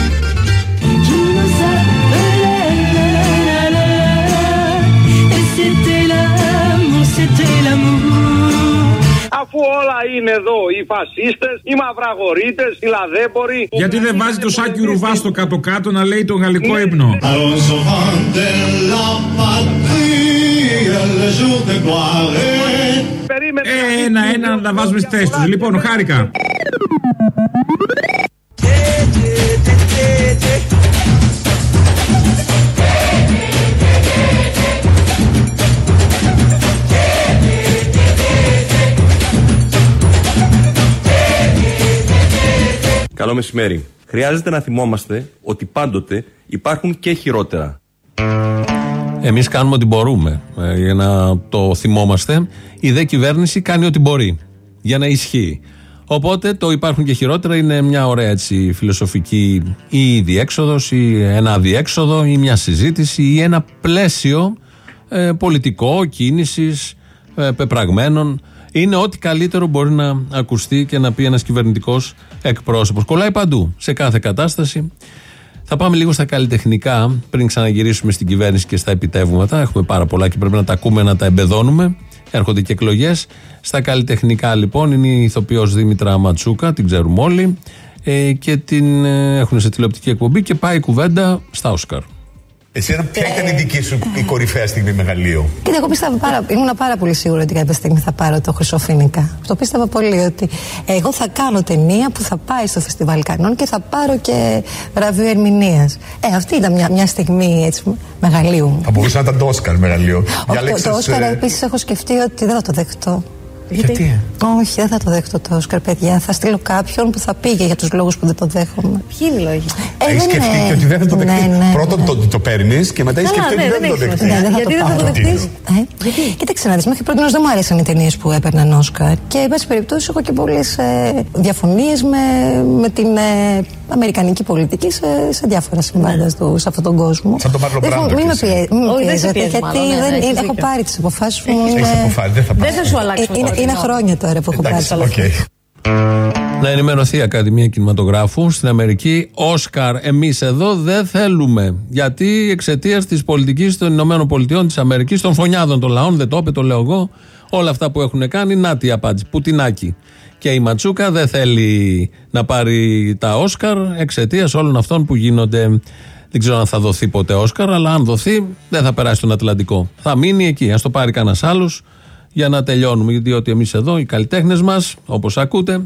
όλα είναι εδώ, οι φασίστες, οι μαυραγορείτες, οι λαδέμποροι. Γιατί δεν βάζει το σάκι ρουβά στο κάτω-κάτω να λέει το γαλλικό ύπνο; Ε, Ένα-ένα να τα βάζουμε στη θέση τους. Λοιπόν, χάρηκα. Μεσημέρι. Χρειάζεται να θυμόμαστε ότι πάντοτε υπάρχουν και χειρότερα. Εμείς κάνουμε ό,τι μπορούμε ε, για να το θυμόμαστε. Η δε κυβέρνηση κάνει ό,τι μπορεί για να ισχύει. Οπότε το υπάρχουν και χειρότερα είναι μια ωραία έτσι φιλοσοφική ή διέξοδος ή ένα αδιέξοδο ή μια συζήτηση ή ένα πλαίσιο ε, πολιτικό κίνησης ε, πεπραγμένων. Είναι ό,τι καλύτερο μπορεί να ακουστεί και να πει ένας κυβερνητικός εκπρόσωπος. Κολλάει παντού, σε κάθε κατάσταση. Θα πάμε λίγο στα καλλιτεχνικά πριν ξαναγυρίσουμε στην κυβέρνηση και στα επιτεύγματα. Έχουμε πάρα πολλά και πρέπει να τα ακούμε, να τα εμπεδώνουμε. Έρχονται και εκλογές. Στα καλλιτεχνικά λοιπόν είναι η ηθοποιός Δήμητρα Ματσούκα, την ξέρουμε όλοι. Ε, και την ε, έχουν σε τηλεοπτική εκπομπή και πάει η κουβέντα στα Όσκαρ. Εσύ ποια ήταν η δική σου η κορυφαία στιγμή μεγαλείο. Κοίτα, εγώ πίστευα πάρα, ήμουν πάρα πολύ σίγουρη ότι κάποια στιγμή θα πάρω το Χρυσοφίνικα. Το πίστευα πολύ ότι εγώ θα κάνω ταινία που θα πάει στο Φεστιβάλ Κανών και θα πάρω και βραβείο ερμηνείας. Ε, αυτή ήταν μια, μια στιγμή έτσι, μεγαλείου μου. Θα μπορούσε να ήταν το Όσκαρ μεγαλείο. Όχι, το, το Όσκαρ επίσης έχω σκεφτεί ότι δεν θα το δεχτώ. Γιατί; Όχι, δεν θα το δέχτω το Όσκαρ, παιδιά. Θα στείλω κάποιον που θα πήγε για τους λόγους που δεν το δέχομαι. Ποιοι είναι οι λόγοι; Ε, Έχεις δεν σκεφτεί είναι- και ότι δεν θα το Ναι, δεχτείς. ναι, Πρώτον ναι. το, το παίρνεις και μετά έχεις Καλά, σκεφτεί ναι, ότι δεν δεν θα το έχεις δεχτείς. σημασία. Δεν θα Γιατί το δεν θα το πάρω. δεχτείς; Ε; Κοίταξε να δεις, μέχρι πρώτη δεν μου αρέσαν οι ταινίες που έπαιρναν Όσκαρ. Και, εν πάση περιπτώσει, έχω και πολλές ε, διαφωνίες με, με την ε, αμερικανική πολιτική σε, σε διάφορα συμβάντα του, σε αυτόν τον κόσμο. Σαν τον Μάρλον Δεν Μπράντο Μην με Όχι, και εσύ. πιέ- μην με δεν σε πιέζετε, πιέζει γιατί μάλλον, ναι, ναι, δεν, έχεις έχω δίκιο. πάρει τις αποφάσεις μου. Έχεις είναι- αποφάσει, δεν θα Δεν θα σου Ε, αλλάξω. Είναι, είναι χρόνια τώρα που έχω πάρει. Εντάξει, οκ. Να ενημερωθεί η Ακαδημία Κινηματογράφου στην Αμερική. Όσκαρ, εμείς εδώ δεν θέλουμε. Γιατί εξαιτίας της πολιτικής των Ηνωμένων Πολιτειών της Αμερικής, των φωνιάδων των λαών, δεν το είπε, το λέω εγώ. Όλα αυτά που έχουν κάνει, να τι η απάντηση. Πουτινάκι. Και η Ματσούκα δεν θέλει να πάρει τα Όσκαρ εξαιτίας όλων αυτών που γίνονται. Δεν ξέρω αν θα δοθεί ποτέ Όσκαρ, αλλά αν δοθεί, δεν θα περάσει τον Ατλαντικό. Θα μείνει εκεί. Α το πάρει κανένας άλλος για να τελειώνουμε. Διότι εμείς εδώ, οι καλλιτέχνες μας, όπως ακούτε,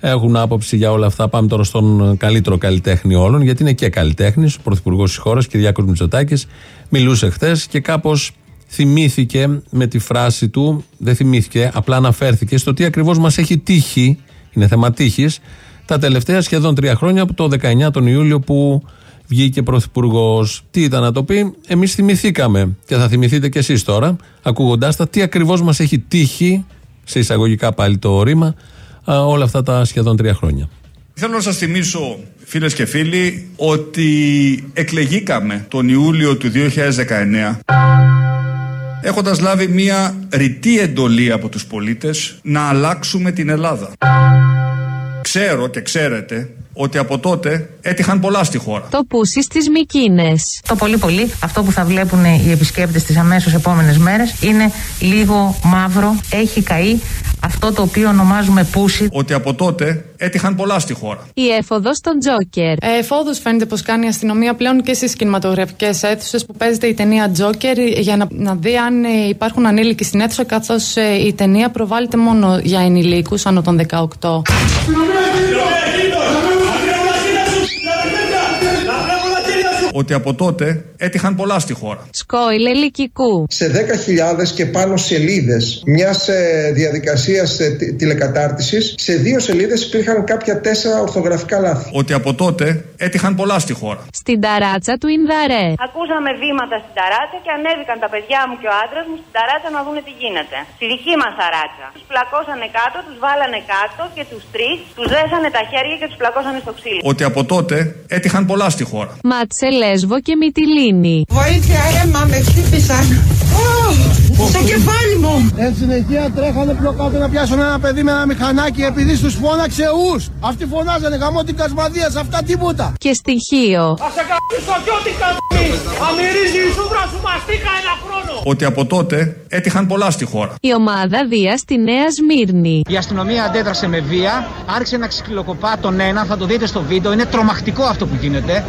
έχουν άποψη για όλα αυτά. Πάμε τώρα στον καλύτερο καλλιτέχνη όλων, γιατί είναι και καλλιτέχνης, ο πρωθυπουργός της χώρας, Κυριάκος Μητσοτάκης. Μιλούσε χθες και κάπως θυμήθηκε με τη φράση του, δεν θυμήθηκε, απλά αναφέρθηκε στο τι ακριβώς μας έχει τύχει, είναι θέμα τύχης, τα τελευταία σχεδόν τρία χρόνια από το 19 τον Ιούλιο που βγήκε πρωθυπουργός. Τι ήταν να το πει, εμείς θυμηθήκαμε και θα θυμηθείτε κι εσείς τώρα, ακούγοντάς τα, τι ακριβώς μας έχει τύχει, σε εισαγωγικά πάλι το ρήμα, α, όλα αυτά τα σχεδόν τρία χρόνια. Θέλω να σας θυμίσω φίλες και φίλοι ότι εκλεγήκαμε τον Ιούλιο του 2019 έχοντας λάβει μια ρητή εντολή από τους πολίτες να αλλάξουμε την Ελλάδα. Ξέρω και ξέρετε ότι από τότε έτυχαν πολλά στη χώρα. Το πούσι στις Μικίνες. Το πολύ πολύ αυτό που θα βλέπουν οι επισκέπτες τις αμέσως επόμενες μέρες είναι λίγο μαύρο, έχει καεί αυτό το οποίο ονομάζουμε πούσι. Ότι από τότε έτυχαν πολλά στη χώρα. Η έφοδος των Τζόκερ. Ε, Εφόδους φαίνεται πως κάνει η αστυνομία πλέον και στις κινηματογραφικές αίθουσες που παίζεται η ταινία Joker για να, να δει αν ε, υπάρχουν ανήλικοι στην αίθουσα, καθώς η ταινία προβάλλεται μόνο για ενηλίκους άνω των 18. Ότι από τότε έτυχαν πολλά στη χώρα. Σκόιλ Ελικικού. σε 10.000 και πάνω σελίδες μιας ε, διαδικασίας ε, τι- τηλεκατάρτισης σε δύο σελίδες υπήρχαν κάποια τέσσερα ορθογραφικά λάθη. Ότι από τότε έτυχαν πολλά στη χώρα. Στην ταράτσα του Ινδαρέ. Ακούσαμε βήματα στην ταράτσα και ανέβηκαν τα παιδιά μου και ο άντρας μου στην ταράτσα να δούνε τι γίνεται. Στη δική μας ταράτσα. Τους πλακώσανε κάτω, τους βάλανε κάτω και τους τρεις τους δέσανε τα χέρια και τους πλακώσανε στο ξύλο. Ότι από τότε έτυχαν πολλά στη χώρα. Μάτσε Λέσβο και Μυτιλίνη. Βοήθεια, αίμα, με χτύπησαν. Ω, Στο κεφάλι μου. Εν συνεχεία τρέχανε πιο κάτω να πιάσουν ένα παιδί με ένα μηχανάκι επειδή στους φώναξε ους. Αυτοί φωνάζανε γαμώ την κασμαδία σε αυτά τίποτα. Και στοιχείο. Θα σε καμπίσω κι ό,τι καμπεί. Αμυρίζει η σούδρα σου μαστίκα ένα χρόνο. Ότι από τότε έτυχαν πολλά στη χώρα. Η ομάδα Δία στη Νέα Σμύρνη. Η αστυνομία αντέδρασε με βία, άρχισε να ξυλοκοπά τον ένα, θα το δείτε στο βίντεο. Είναι τρομακτικό αυτό που γίνεται.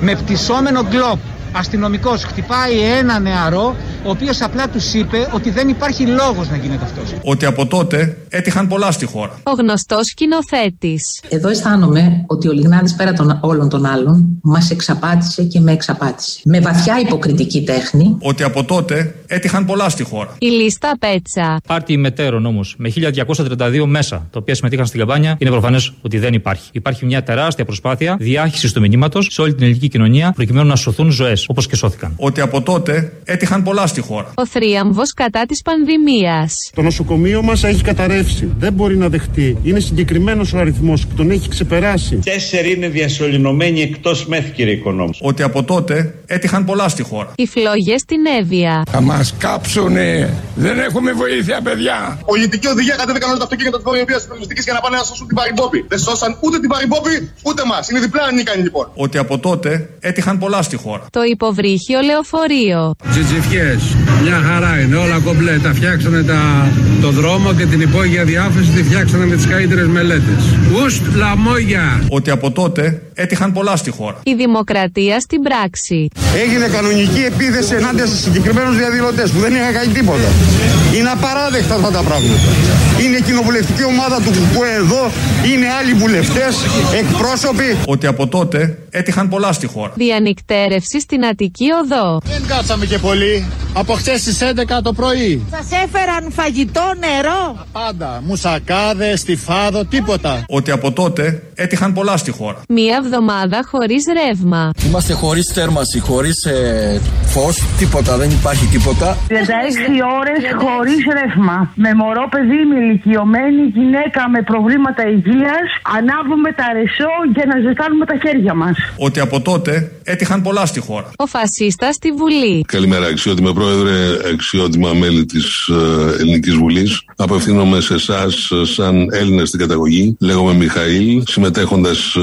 Με πτυσσόμενο γκλόπ. Αστυνομικός χτυπάει ένα νεαρό, ο οποίος απλά τους είπε ότι δεν υπάρχει λόγος να γίνεται αυτός. Ότι από τότε έτυχαν πολλά στη χώρα. Ο γνωστός σκηνοθέτης. Εδώ αισθάνομαι ότι ο Λιγνάδης πέρα των όλων των άλλων μας εξαπάτησε και με εξαπάτησε. Με βαθιά υποκριτική τέχνη Ότι από τότε έτυχαν πολλά στη χώρα. Η λίστα πέτσα. Πάρτι μετέρων όμως με 1232 μέσα, τα οποία συμμετείχαν στην καμπάνια, είναι προφανές ότι δεν υπάρχει. Υπάρχει μια τεράστια προσπάθεια διάχυσης του μηνύματος σε όλη την ελληνική κοινωνία προκειμένου να σωθούν ζωές, όπως και σώθηκαν. Ότι από τότε έτυχαν πολλά στη χώρα. Ο θρίαμβος κατά της πανδημίας. Το νοσοκομείο μας έχει καταρρεύσει. Δεν μπορεί να δεχτεί. Είναι συγκεκριμένος ο αριθμός που τον έχει ξεπεράσει. Τέσσερι είναι διασωληνωμένοι εκτός μεθ, κύριε Οικονόμου. Ότι από τότε έτυχαν πολλά στη χώρα. Οι φλόγες στην Εύβοια. Θα μας κάψουνε. Δεν έχουμε βοήθεια, παιδιά. Πολιτική οδηγία κατέβηκαν όλα τα αυτοκίνητα της Βορειοβία της για να πάνε να σώσουν την Παρυμπόπη. Δεν σώσαν ούτε την Παρυμπόπη ούτε μας. Είναι διπλά ανίκανοι λοιπόν. Ότι από τότε έτυχαν πολλά στη χώρα. Το υποβρύχιο λεωφορείο. Τζιτζιφιές, μια χαρά είναι, όλα κομπλέ. Τα φτιάξανε τα, το δρόμο και την υπόγεια διάφραση τη φτιάξανε με τις καλύτερες μελέτες. Ουστ λαμόγια. Ότι από τότε έτυχαν πολλά στη χώρα. Η δημοκρατία στην πράξη. Έγινε κανονική επίθεση ενάντια σε συγκεκριμένους διαδηλωτές που δεν είχαν κάνει τίποτα. Είναι απαράδεκτα αυτά τα πράγματα. Είναι η κοινοβουλευτική ομάδα του ΚΚΕ εδώ, είναι άλλοι βουλευτές, εκπρόσωποι. Ότι από τότε έτυχαν πολλά στη χώρα. Διανυκτέρευση στην Αττική Οδό. Δεν κάτσαμε και πολύ. Από χθες στις 11 το πρωί. Σας έφεραν φαγητό, νερό; Πάντα. Μουσακάδες, στιφάδο, τίποτα. Ότι από τότε έτυχαν πολλά στη χώρα. Μία εβδομάδα χωρίς ρεύμα. Είμαστε χωρίς θέρμαση, χωρίς ε, φως, τίποτα, δεν υπάρχει τίποτα. 36 ώρες χωρίς ρεύμα. Με μωρό παιδί, με ηλικιωμένη γυναίκα με προβλήματα υγείας. Ανάβουμε τα ρεσό για να ζεστάνουμε τα χέρια μας. Ότι από τότε έτυχαν πολλά στη χώρα. Ο φασίστας στη Βουλή. Καλημέρα, αξιότιμε πρόεδρε, αξιότιμα μέλη της Ελληνικής Βουλής. Απευθύνομαι σε εσάς, σαν Έλληνα στην καταγωγή. Λέγομαι Μιχαήλ, συμμετέχοντας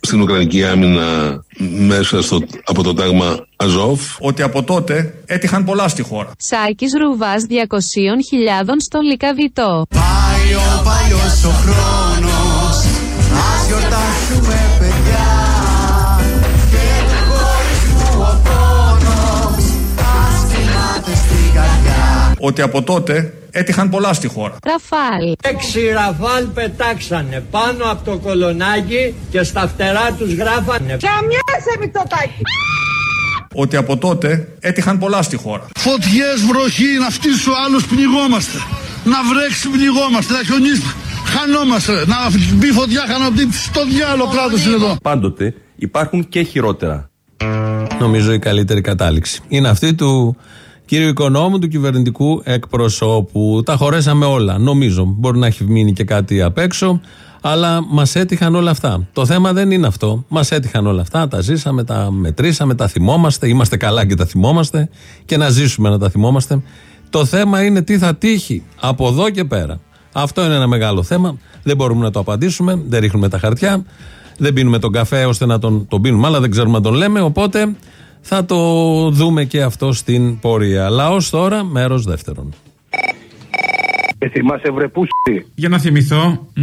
στην Ουκρανική άμυνα μέσα στο, από το τάγμα Αζόφ. Ότι από τότε έτυχαν πολλά στη χώρα. Σάκης Ρουβάς 200.000 στον Λικαβιτό. Πάει ο παλιός ο χρόνος Ότι από τότε έτυχαν πολλά στη χώρα. Ραφάλ. Έξι ραφάλ πετάξανε πάνω από το κολονάκι και στα φτερά τους γράφανε Καμιάσαι Μητσοτάκη. Ότι από τότε έτυχαν πολλά στη χώρα. Φωτιές, βροχή, να φτύσει ο άλλος πνιγόμαστε. Να βρέξει πνιγόμαστε, να χιονίσει χανόμαστε. Να μπει φωτιά χανοπτή στο διάλογο κράτος είναι εδώ. Πάντοτε υπάρχουν και χειρότερα. Νομίζω η καλύτερη κατάληξη. Είναι αυτή του κύριου Οικονόμου, του κυβερνητικού εκπροσώπου. Τα χωρέσαμε όλα. Νομίζω. Μπορεί να έχει μείνει και κάτι απ' έξω. Αλλά μας έτυχαν όλα αυτά. Το θέμα δεν είναι αυτό. Μας έτυχαν όλα αυτά. Τα ζήσαμε, τα μετρήσαμε, τα θυμόμαστε. Είμαστε καλά και τα θυμόμαστε. Και να ζήσουμε να τα θυμόμαστε. Το θέμα είναι τι θα τύχει από εδώ και πέρα. Αυτό είναι ένα μεγάλο θέμα. Δεν μπορούμε να το απαντήσουμε. Δεν ρίχνουμε τα χαρτιά. Δεν πίνουμε τον καφέ ώστε να τον, τον πίνουμε, αλλά δεν ξέρουμε να τον λέμε. Οπότε θα το δούμε και αυτό στην πορεία. Λαός τώρα, μέρος δεύτερον. Ε, θυμάσαι βρε πούστη. Για να θυμηθώ. Μ,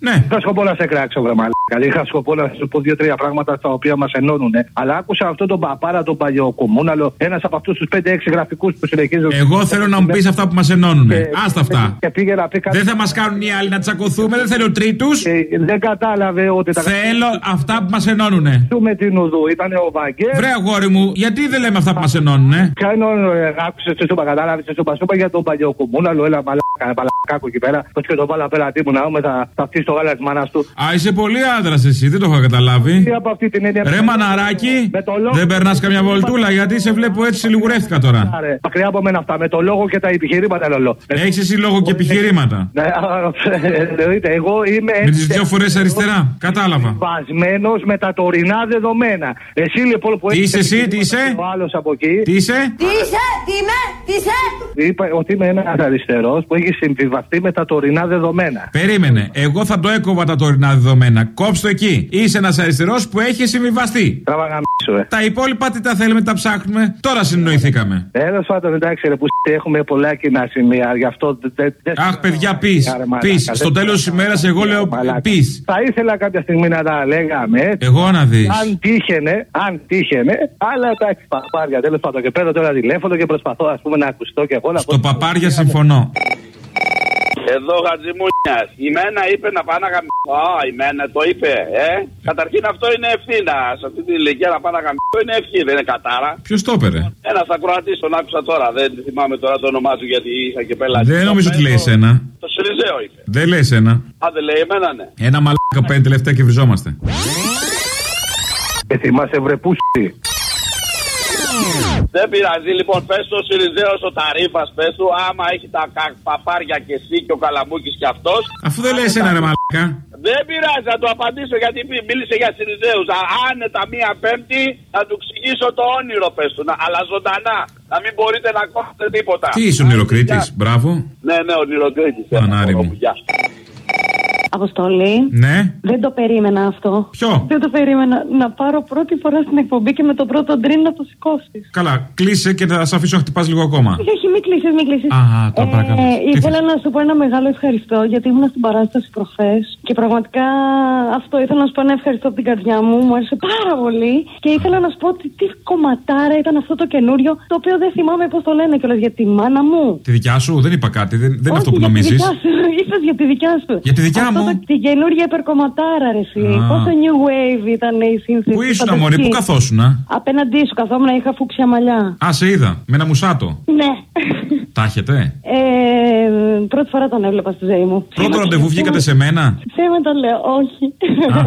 ναι. Είχα σκοπό να σε κράξω, βρε μαλάκα. Είχα σκοπό να σου πω δύο-τρία πράγματα τα οποία μα ενώνουν. Αλλά άκουσα αυτό τον παπάρα, τον παλιοκομμούναλο, ένας από αυτούς τους 5-6 γραφικούς που συνεχίζουν. Εγώ θέλω να μου πεις αυτά που μα ενώνουν. Άστα αυτά. Και πήγε να πει κάτι. Δεν θα μας κάνουν οι άλλοι να τσακωθούμε, δεν θέλω τρίτους. Δεν κατάλαβε ότι τα. Θέλω αυτά που μα ενώνουν. Του με την ουδού ήταν ο Βαγγέλ. Βρε αγόρι μου, γιατί δεν λέμε αυτά που μα ενώνουν. Ποια ενώνουν, άκουσε τι σου κατάλαβε, τι σου είπα για τον παλιοκομμούναλο, έλα μαλάκα, παλακάκο εκεί πέρα. Πώ και το βάλα πέρα τι μου να δούμε, θα φτύσει το γάλα της μάνας του. Α, είσαι πολύ άντρας εσύ, δεν το έχω καταλάβει. Τι από αυτή την έννοια. Ρε μαναράκι, Με το λόγο- δεν περνάς καμιά βολτούλα γιατί σε βλέπω έτσι λιγουρεύτηκα τώρα. Άρε, Μακριά από μένα αυτά, με το λόγο και τα επιχειρήματα λολό. Έχεις εσύ λόγο και επιχειρήματα; Ναι, α, εννοείται, εγώ είμαι. Με τις δύο φορές αριστερά. Κατάλαβα. Βασμένο με τα τωρινά δεδομένα. Εσύ λοιπόν που Τι έχεις είσαι εσύ, επιχειρήματα τι είσαι; Ο άλλος από εκεί. Τι είσαι; Τι είσαι, τι είμαι, Τι είσαι; Είπα ότι είμαι ένας αριστερός που έχει συμβιβαστεί με τα τωρινά δεδομένα. Περίμενε. Εγώ θα το έκοβα τα τωρινά δεδομένα. Κόψτε το εκεί. Είσαι ένας αριστερός που έχει συμβιβαστεί. Τραβαγαμίσου, ε. Τα υπόλοιπα τι τα θέλουμε, τα ψάχνουμε. Τώρα συνεννοηθήκαμε. Τέλο πάντων, εντάξει, ρε, που σ- έχουμε πολλά κοινά σημεία. Γι' αυτό δεν. δεν- Αχ, παιδιά, πει. Άρα, μαλάκα, Πει. δεν- Στο τέλος της ημέρας, εγώ λέω Μαλάκα. πει. Θα ήθελα κάποια στιγμή να τα λέγαμε έτσι. Εγώ να δεις. Αν τύχαινε, αν τύχαινε, αλλά εντάξει, παπάρια τέλος πάντων. Και παίρνω τώρα τηλέφωνο και προσπαθώ ας πούμε, να ακουστώ και εγώ να Στο παπάρια συμφωνώ. Εδώ Χατζημούνια. Η Μένα είπε να πάει να γαμίσω. Α, η Μένα το είπε, ε. Καταρχήν αυτό είναι ευθύνα. Σε αυτή την ηλικία να πάει να γαμίσω είναι ευχή, δεν είναι κατάρα. Ποιος το έπαιρε; Ένα ακροατή τον άκουσα τώρα. Δεν θυμάμαι τώρα το όνομά του γιατί είχα και πελάτη. Δεν νομίζω ότι λέει εσένα. Το Σιριζέο είπε. Δεν λέει εσένα. Α, δεν λέει εμένα, ναι. Ένα μαλάκα πέντε τελευταία και βριζόμαστε. Και θυμάσαι βρε πούστη. Δεν πειράζει, λοιπόν, πες το Σιριζέος ο Ταρήφα, πες του, άμα έχει τα κα- παπάρια και εσύ και ο Καλαμούκης και αυτός. Αφού δεν λέει εσένα, ρε μαλάκα. Δεν πειράζει, θα του απαντήσω γιατί μι- μίλησε για Σιριζέους. Άνετα μία Πέμπτη να του εξηγήσω το όνειρο, πες του, να- αλλά ζωντανά. Να μην μπορείτε να κόψετε τίποτα. Τι είσαι ο νηροκρίτης, μπράβο. Ναι, ναι, ο Νηροκρίτης. Πανάρι μου. Αποστολή. Ναι. Δεν το περίμενα αυτό. Ποιο; Δεν το περίμενα. Να πάρω πρώτη φορά στην εκπομπή και με τον πρώτο ντριν να το σηκώσεις. Καλά, κλείσε και θα σε αφήσω να χτυπάς λίγο ακόμα. Όχι, όχι, μην κλείσεις, μην κλείσεις. Α, τώρα παρακαλώ. Τι ήθελα να σου πω ένα μεγάλο ευχαριστώ γιατί ήμουν στην παράσταση προχθές και πραγματικά αυτό ήθελα να σου πω ένα ευχαριστώ από την καρδιά μου. Μου άρεσε πάρα πολύ και ήθελα να σου πω ότι τι κομματάρα ήταν αυτό το καινούριο το οποίο δεν θυμάμαι πώς το λένε κιόλας για τη μάνα μου. Τη δικιά σου, δεν είπα κάτι, δεν, δεν είναι αυτό που για τη νομίζεις. δικιά σου. Είπες για τη δικιά σου. Για τη δικιά Αυτό μου. Το, την καινούργια υπερκομματάρα, ρε εσύ. Α. Πόσο new wave ήταν η σύνθεση. Πού ήσουν, φανταστική. Μωρή, πού καθόσουνα; Απέναντί σου καθόμουν, είχα φούξια μαλλιά. Α, σε είδα, με ένα μουσάτο. Ναι. Τα έχετε. Ε, πρώτη φορά τον έβλεπα στη ζωή μου. Πρώτο ραντεβού βγήκατε σε μένα; Ψέματα λέω, όχι.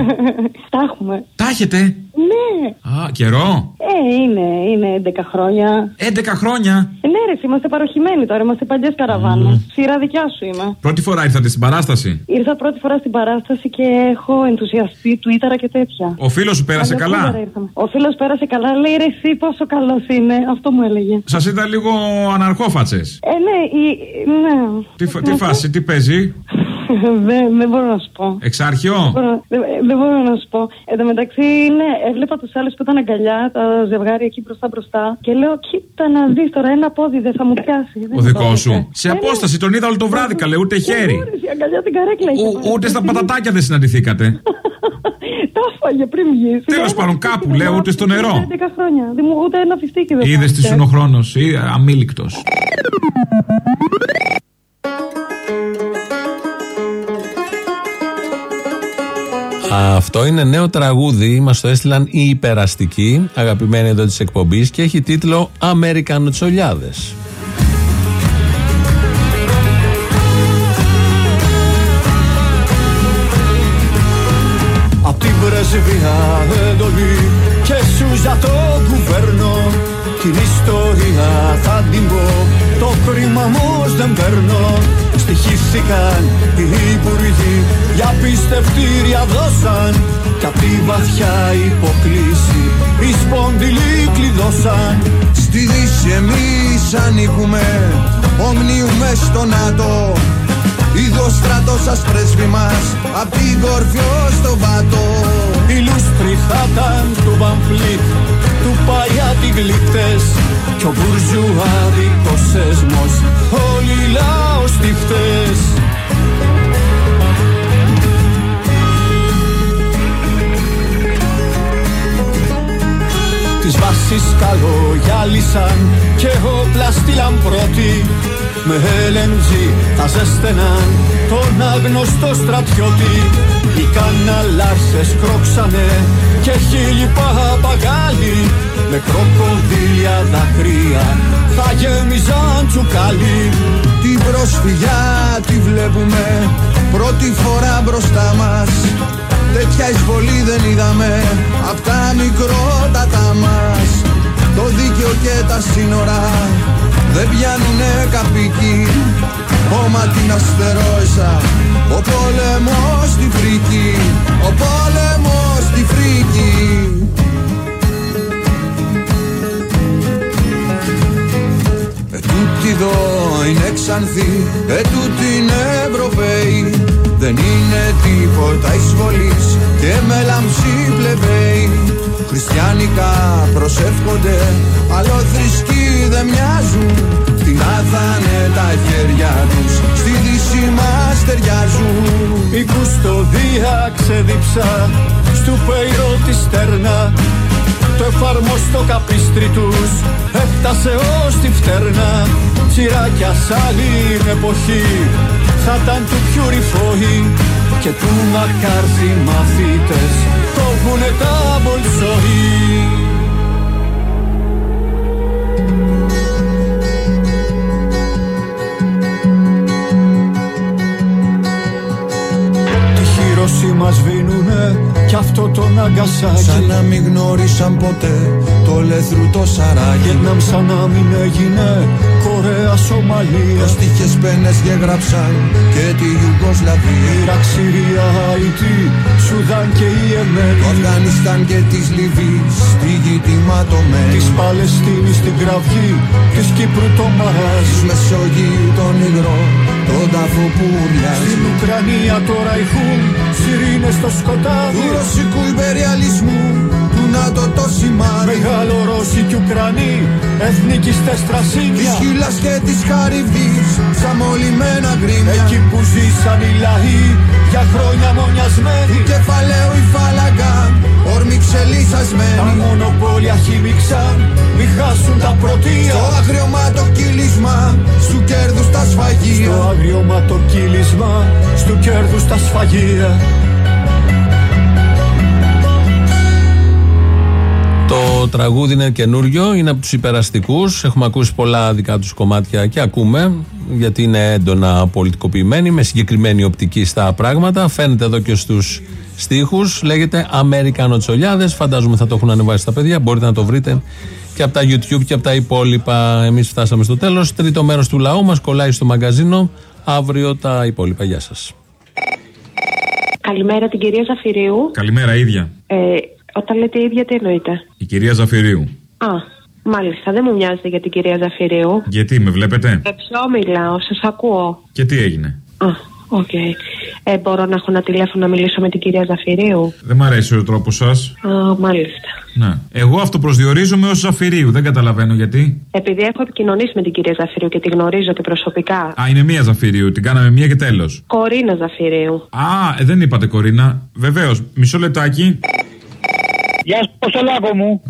Τα έχουμε. Τα έχετε. Ναι. Α, καιρό; Ε, είναι, είναι 11 χρόνια. 11 χρόνια; Ε, ναι, ρε, εσύ, είμαστε παροχημένοι τώρα, είμαστε παλιέ καραβάνες. Σειρά δικιά σου είμαι. Πρώτη φορά ήρθατε στην παράσταση; Ήρθα πρώτη φορά στην παράσταση και έχω ενθουσιαστεί Twitter και τέτοια. Ο φίλος σου πέρασε Παλιότερα καλά; ήρθαμε. Ο φίλος πέρασε καλά, λέει ρε, εσύ πόσο καλός είναι. Αυτό μου έλεγε. Σας είδα λίγο αναρχόφατσες. Ε, ναι, η, ναι. Τι, φα- τι φάση, τι παίζει; δεν, δεν μπορώ να σου πω. Εξάρχιο. Δεν μπορώ, δεν, δεν μπορώ να σου πω. Εν τω μεταξύ, ναι, έβλεπα τους άλλους που ήταν αγκαλιά, τα ζευγάρια εκεί μπροστά μπροστά. Και λέω, κοίτα να δεις τώρα, ένα πόδι δεν θα μου πιάσει. Δεν Ο το δικό έδωσε. σου. Σε Ε, ναι. απόσταση τον είδα όλο το βράδυ, καλέ, ούτε χέρι. Η αγκαλιά την καρέκλα είχε. Ο- Ούτε στα πατατάκια δεν συναντηθήκατε. Τα έφαγε πριν βγεις. Τέλος πάντων, κάπου λέω, ούτε στο νερό. 11 χρόνια. Δεν μου ούτε ένα φιστίκι δεν Είδες τι φάγε. είναι ο χρόνο, αμήλικτος. Αυτό είναι νέο τραγούδι. Μας το έστειλαν οι υπεραστικοί, αγαπημένοι εδώ της εκπομπής, και έχει τίτλο Αμερικανοτσολιάδε. Απ' την πρεσβεία εντολή και σου για το κουβέρνο Την ιστορία θα την πω, το κρίμα όμως δεν παίρνω Στοιχήθηκαν οι υπουργοί, για πιστευτήρια δώσαν. Κι απ' τη βαθιά υποκλήση, οι σπονδυλοί κλειδώσαν. Στη Δύση εμείς ανήκουμε, ομνίουμε στο ΝΑΤΟ. Είδε ο στρατός σας πρέσβη μας Απ' την κορφή ως τον πάτο Οι λούστροι θα ήταν του παμπλίτ Του παλιά την γλύπτες Κι ο μπουρζουάδικος σεσμός Όλοι λαός τυφτές Τις βάσεις καλογιάλισαν και όπλα στείλαν πρώτοι με LNG θα ζέστεναν τον άγνωστο στρατιώτη. Οι καναλάρχες κρόξανε και χίλιοι παπαγάλοι Με κροκοδίλια δακρύα θα γέμιζαν τσουκάλι. Την προσφυγιά τη βλέπουμε πρώτη φορά μπροστά μας. Τέτοια εισβολή δεν είδαμε απ' τα μικρότατα μας. Το δίκαιο και τα σύνορα δεν πιάνουνε καπίκι Κόμμα την αστερόησα. Ο πόλεμος στη φρίκη Ο πόλεμος στη φρίκη. Ε, τούτο είναι ξανθοί, ετούτοι είναι Ευρωπαίοι Δεν είναι τίποτα εισβολής και μέλαμψη πλebέοι Χριστιανικά προσεύχονται, αλλοθρησκοί δεν μοιάζουν. Στην άθανε τα χέρια τους, στη δύση μας ταιριάζουν. Η κουστοδία ξεδίψα, στου πέιρο τη στέρνα. Το εφαρμοστό καπίστρι τους έφτασε ως τη φτέρνα. Τσιράκια σ' άλλη εποχή θα ήταν του πιο ρηφόη και του Μακάρθι μαθήτες κόβουνε τα μπολσοή Τη χείρωση μας βίνουνε κι αυτό το ναγκασάκι Σαν να μην γνώρισαν ποτέ το λεθρού το σαράκι Βιετνάμ σαν να μην έγινε Κορέα, Σομαλία. Στίχες πένες διαγράψαν και τη Ιουγκοσλαβία. Ιράκ, Συρία, Αϊτή, Σουδάν και η Εμένη. Το Αφγανιστάν και της Λιβύης στη γη τη ματωμένη Της Παλαιστίνης την κραυγή, της Κύπρου το μαράζ Της Μεσογείου τον υγρό, τον τάφο που ουρλιάζει Στην Ουκρανία τώρα ηχούν σιρήνες στο σκοτάδι. Του ρωσικού υπεριαλισμού, του ΝΑΤΟ το σημάδι. Μεγάλο Ρώσοι και Ουκρανοί, εθνικιστές Της τρασίδια Χίλας και της Χαριβδής, σαν μολυμένα γκρίμια Εκεί που ζήσαν οι λαοί, για χρόνια μονιασμένοι. Του κεφαλαίου η φάλαγγα, όρμη Τα ξελίσσασμένη μονοπόλια χύμιξαν, μη χάσουν τα πρωτεία. Το αγριωμά το κύλισμα, στου κέρδους τα σφαγεία. Το αγριώμα το κύλισμα, στου κέρδους τα σφαγεία Το τραγούδι είναι καινούριο, είναι από τους υπεραστικούς. Έχουμε ακούσει πολλά δικά τους κομμάτια και ακούμε, γιατί είναι έντονα πολιτικοποιημένοι, με συγκεκριμένη οπτική στα πράγματα. Φαίνεται εδώ και στους στίχους. Λέγεται Αμερικανοτσολιάδες. Φαντάζομαι θα το έχουν ανεβάσει τα παιδιά. Μπορείτε να το βρείτε και από τα YouTube και από τα υπόλοιπα. Εμείς φτάσαμε στο τέλος. Τρίτο μέρος του λαού μας κολλάει στο μαγκαζίνο. Αύριο τα υπόλοιπα. Γεια σας. Καλημέρα την κυρία Ζαφυρίου. Καλημέρα, ίδια. Ε, όταν λέτε ίδια τι εννοείτε; Η κυρία Ζαφυρίου. Α, μάλιστα δεν μου μοιάζετε για την κυρία Ζαφυρίου. Γιατί, με βλέπετε; Με ποιο μιλάω, σας ακούω. Και τι έγινε; Α, οκ. Ε, μπορώ να έχω ένα τηλέφωνο να μιλήσω με την κυρία Ζαφυρίου; Δεν μ' αρέσει ο τρόπος σας. Α, μάλιστα. Ναι. Εγώ αυτοπροσδιορίζομαι ως Ζαφυρίου. Δεν καταλαβαίνω γιατί. Επειδή έχω επικοινωνήσει με την κυρία Ζαφυρίου και τη γνωρίζω και προσωπικά. Α, είναι μία Ζαφυρίου. Την κάναμε μία και τέλος. Κορίνα Ζαφυρίου. Α, ε, δεν είπατε Κορίνα. Βεβαίως. Μισό λεπτάκι. Γεια σου, Ποσολάκο μου;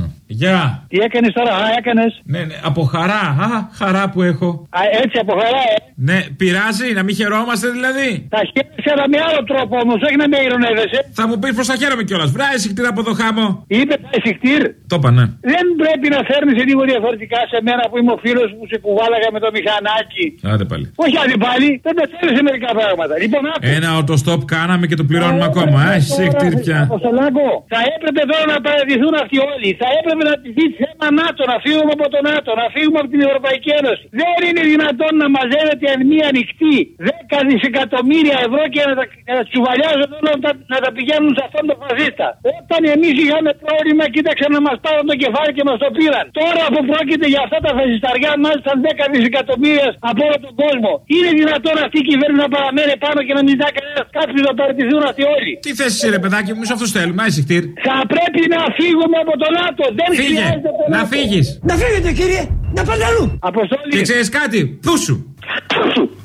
Γεια. Τι έκανες τώρα, α, έκανες. Ναι, ναι, από χαρά. Α, χαρά που έχω. Α, έτσι από χαρά, ε. Ναι, πειράζει να μην χαιρόμαστε δηλαδή. Τα χαίρεσαι, αλλά με άλλο τρόπο όμως, όχι να με ηρωνεύεσαι. Θα μου πεις πως θα χαίρομαι κιόλας. Βρά, εσυχτήρ από το χάμο. Είπε τα εσυχτήρ. Το είπα, ναι. Δεν πρέπει να φέρνεις λίγο διαφορετικά σε μένα που είμαι ο φίλος που σε κουβάλαγα με το μηχανάκι. Άντε πάλι. Όχι άντε πάλι, δεν με θέλεις σε μερικά πράγματα. Λοιπόν, άκου. Ένα οτοστόπ κάναμε και το πληρώνουμε ακόμα. Α, εσυχτήρ πια. Αποστολάκο, θα έπρεπε τώρα να παρατηθούν αυτοί όλοι. Θα έπρεπε να τηθεί θέμα ΝΑΤΟ, να φύγουμε από το ΝΑΤΟ, να φύγουμε από την Ευρωπαϊκή Ένωση. Δεν είναι δυνατόν να μαζεύεται εν μία νυχτή 10 δισεκατομμύρια ευρώ και να τα, να τα τσουβαλιάζουν όλα να, τα- να τα πηγαίνουν σε αυτόν τον φασίστα. Όταν εμείς είχαμε πρόβλημα, κοίταξαν να μας πάρουν το κεφάλι και μας το πήραν. Τώρα που πρόκειται για αυτά τα φασισταριά, μάλιστα 10 δισεκατομμύρια από όλο τον κόσμο. Είναι δυνατόν αυτή η κυβέρνηση να παραμένει πάνω και να μην ζητά κανένας κάποιο να παραιτηθούν αυτοί όλοι. Τι θέση είσαι, ρε παιδάκι μου, σε αυτός θέλουμε. Α, εσυχτήρ. Θα πρέπει να φύγουμε από το ΝΑΤΟ. Δεν Φύγε. χρειάζεται το Να ΝΑΤΟ. φύγεις. Να φύγετε κύριε. Να πάνε αλλού. Αποστόλη. Και ξέρεις κάτι, δούσου.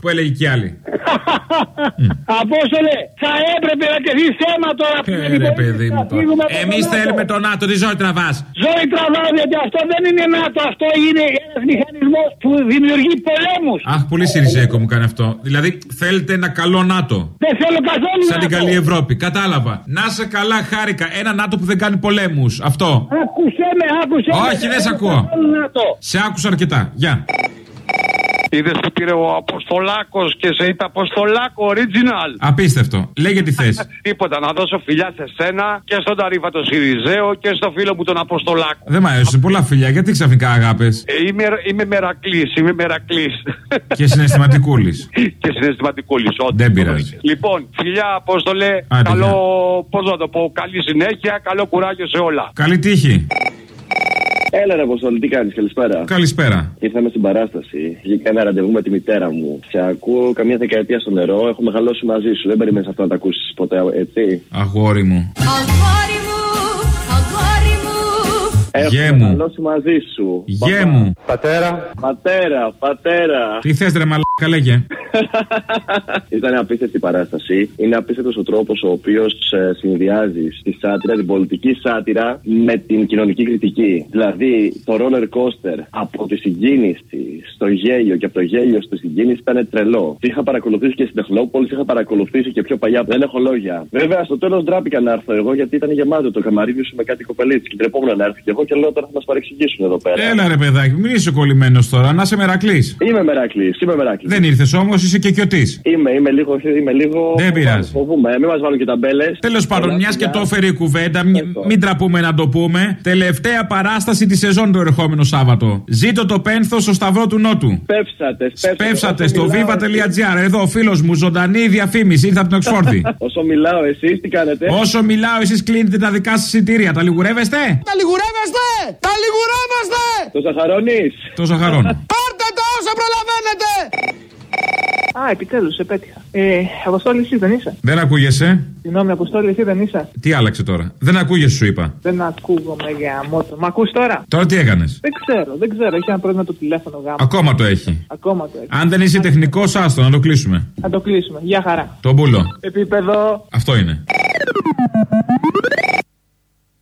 Που έλεγε και άλλη. Απόστολε, θα έπρεπε να τεθεί θέμα τώρα που Ε, ρε παιδί μου τώρα. Εμείς θέλουμε τον ΝΑΤΟ, τη ζωή τραβάς. Ζωή τραβάω γιατί αυτό δεν είναι ΝΑΤΟ, αυτό είναι ένας μηχανισμός που δημιουργεί πολέμους. Αχ, πολύ συριζέκο μου κάνει αυτό. Δηλαδή, θέλετε ένα καλό ΝΑΤΟ. Δεν θέλω καθόλου Σαν την ΝΑΤΟ. καλή Ευρώπη. Κατάλαβα. Να σε καλά, χάρηκα. Ένα ΝΑΤΟ που δεν κάνει πολέμους. Αυτό. Άκουσέ με, άκουσέ με. Όχι, δεν σε θέλω ακούω. καθόλου ΝΑΤΟ. Σε άκουσα αρκετά. Γεια. Είδες που πήρε ο Αποστολάκος και σε είπε Αποστολάκο original. Απίστευτο. Λέγε τι θες. Τίποτα, να δώσω φιλιά σε σένα και στον Ταρίφα τον Σιριζέο και στο φίλο μου τον Αποστολάκο. Δεν μ' αρέσουν πολλά φιλιά. Γιατί ξαφνικά αγάπες; Ε, είμαι, είμαι μερακλής, είμαι μερακλής. Και συναισθηματικούλης. και συναισθηματικούλης, όντως. Δεν πειράζει. Λοιπόν, φιλιά, Απόστολε, Άντε, καλό, γεια. πώς να το πω, καλή συνέχεια, καλό κουράγιο σε όλα. Καλή τύχη. Έλα, ρε Αποστολή, τι κάνεις, καλησπέρα. Καλησπέρα. Ήρθαμε στην παράσταση. Βγήκα ένα ραντεβού με τη μητέρα μου. Σε ακούω καμία δεκαετία στο νερό. Έχω μεγαλώσει μαζί σου. Δεν περιμένεις αυτό να τα ακούσεις ποτέ, έτσι; Αγόρι μου. Αγόρι μου, αγόρι μου. Έχω Γε μου. μεγαλώσει μαζί σου. Γε μου. Πατέρα. Πατέρα, πατέρα. Τι θες ρε μαλάκα λέγε. Ήταν απίστευτη η παράσταση. Είναι απίστευτος ο τρόπος ο οποίος συνδυάζει τη σάτυρα, την πολιτική σάτυρα με την κοινωνική κριτική. Δηλαδή, το roller coaster από τη συγκίνηση στο γέλιο και από το γέλιο στη συγκίνηση ήταν τρελό. Τι είχα παρακολουθήσει και στην Τεχνόπολη, είχα παρακολουθήσει και πιο παλιά. Δεν έχω λόγια. Βέβαια, στο τέλος ντράπηκα να έρθω εγώ γιατί ήταν γεμάτο το καμαρίδιο σου με κάτι κοπελίτσι. Και τρεπόμουν να έρθει και εγώ και λέω τώρα θα μας παρεξηγήσουν εδώ πέρα. Έλα ρε παιδάκι, μην είσαι κολλημένος τώρα, να είσαι μερακλής. Είμαι μερακλής, είμαι μερακλής. Δεν ήρθες όμως, είσαι και κιωτής. Είμαι, είμαι λίγο. Είμαι λίγο Δεν πειράζει. Φοβούμαι, μην μας βάλουν και τα μπέλε. Τέλος πάντων, μιας και το έφερε η κουβέντα, μη- μην τραπούμε να το πούμε. Τελευταία παράσταση της σεζόν το ερχόμενο Σάββατο. Ζήτω το πένθος στο Σταυρό του Νότου. Πέψατες, Σπεύσατε στο viva.gr. Εδώ ο φίλος μου, ζωντανή διαφήμιση, ήρθα από την Οξφόρδη. Όσο μιλάω, εσείς τι κάνετε; Όσο μιλάω, εσείς κλείνετε τα δικά σας εισιτήρια. Τα λιγουρεύεστε; Τα λιγουρεύεστε! Τα λιγουρεύεστε! Το ζαχαρώνεις. Το ζαχαρώνω. Πάρτε το όσο προλαβαίνετε! Α, επιτέλους, σε πέτυχα. Ε, Αποστόλη, εσύ δεν είσαι; Δεν ακούγεσαι; Συγγνώμη, Αποστόλη, εσύ δεν είσαι; Τι άλλαξε τώρα; Δεν ακούγεσαι, σου είπα. Δεν ακούγομαι για μότο. Μ' ακούς τώρα; Τώρα τι έκανες; Δεν ξέρω, δεν ξέρω. Έχει ένα πρόβλημα το τηλέφωνο γάμο. Ακόμα το έχει. Ακόμα το έχει. Αν δεν είσαι τεχνικός, άστο να το κλείσουμε. Θα το κλείσουμε. Γεια χαρά. Το μπουλό. Επίπεδο. Αυτό είναι.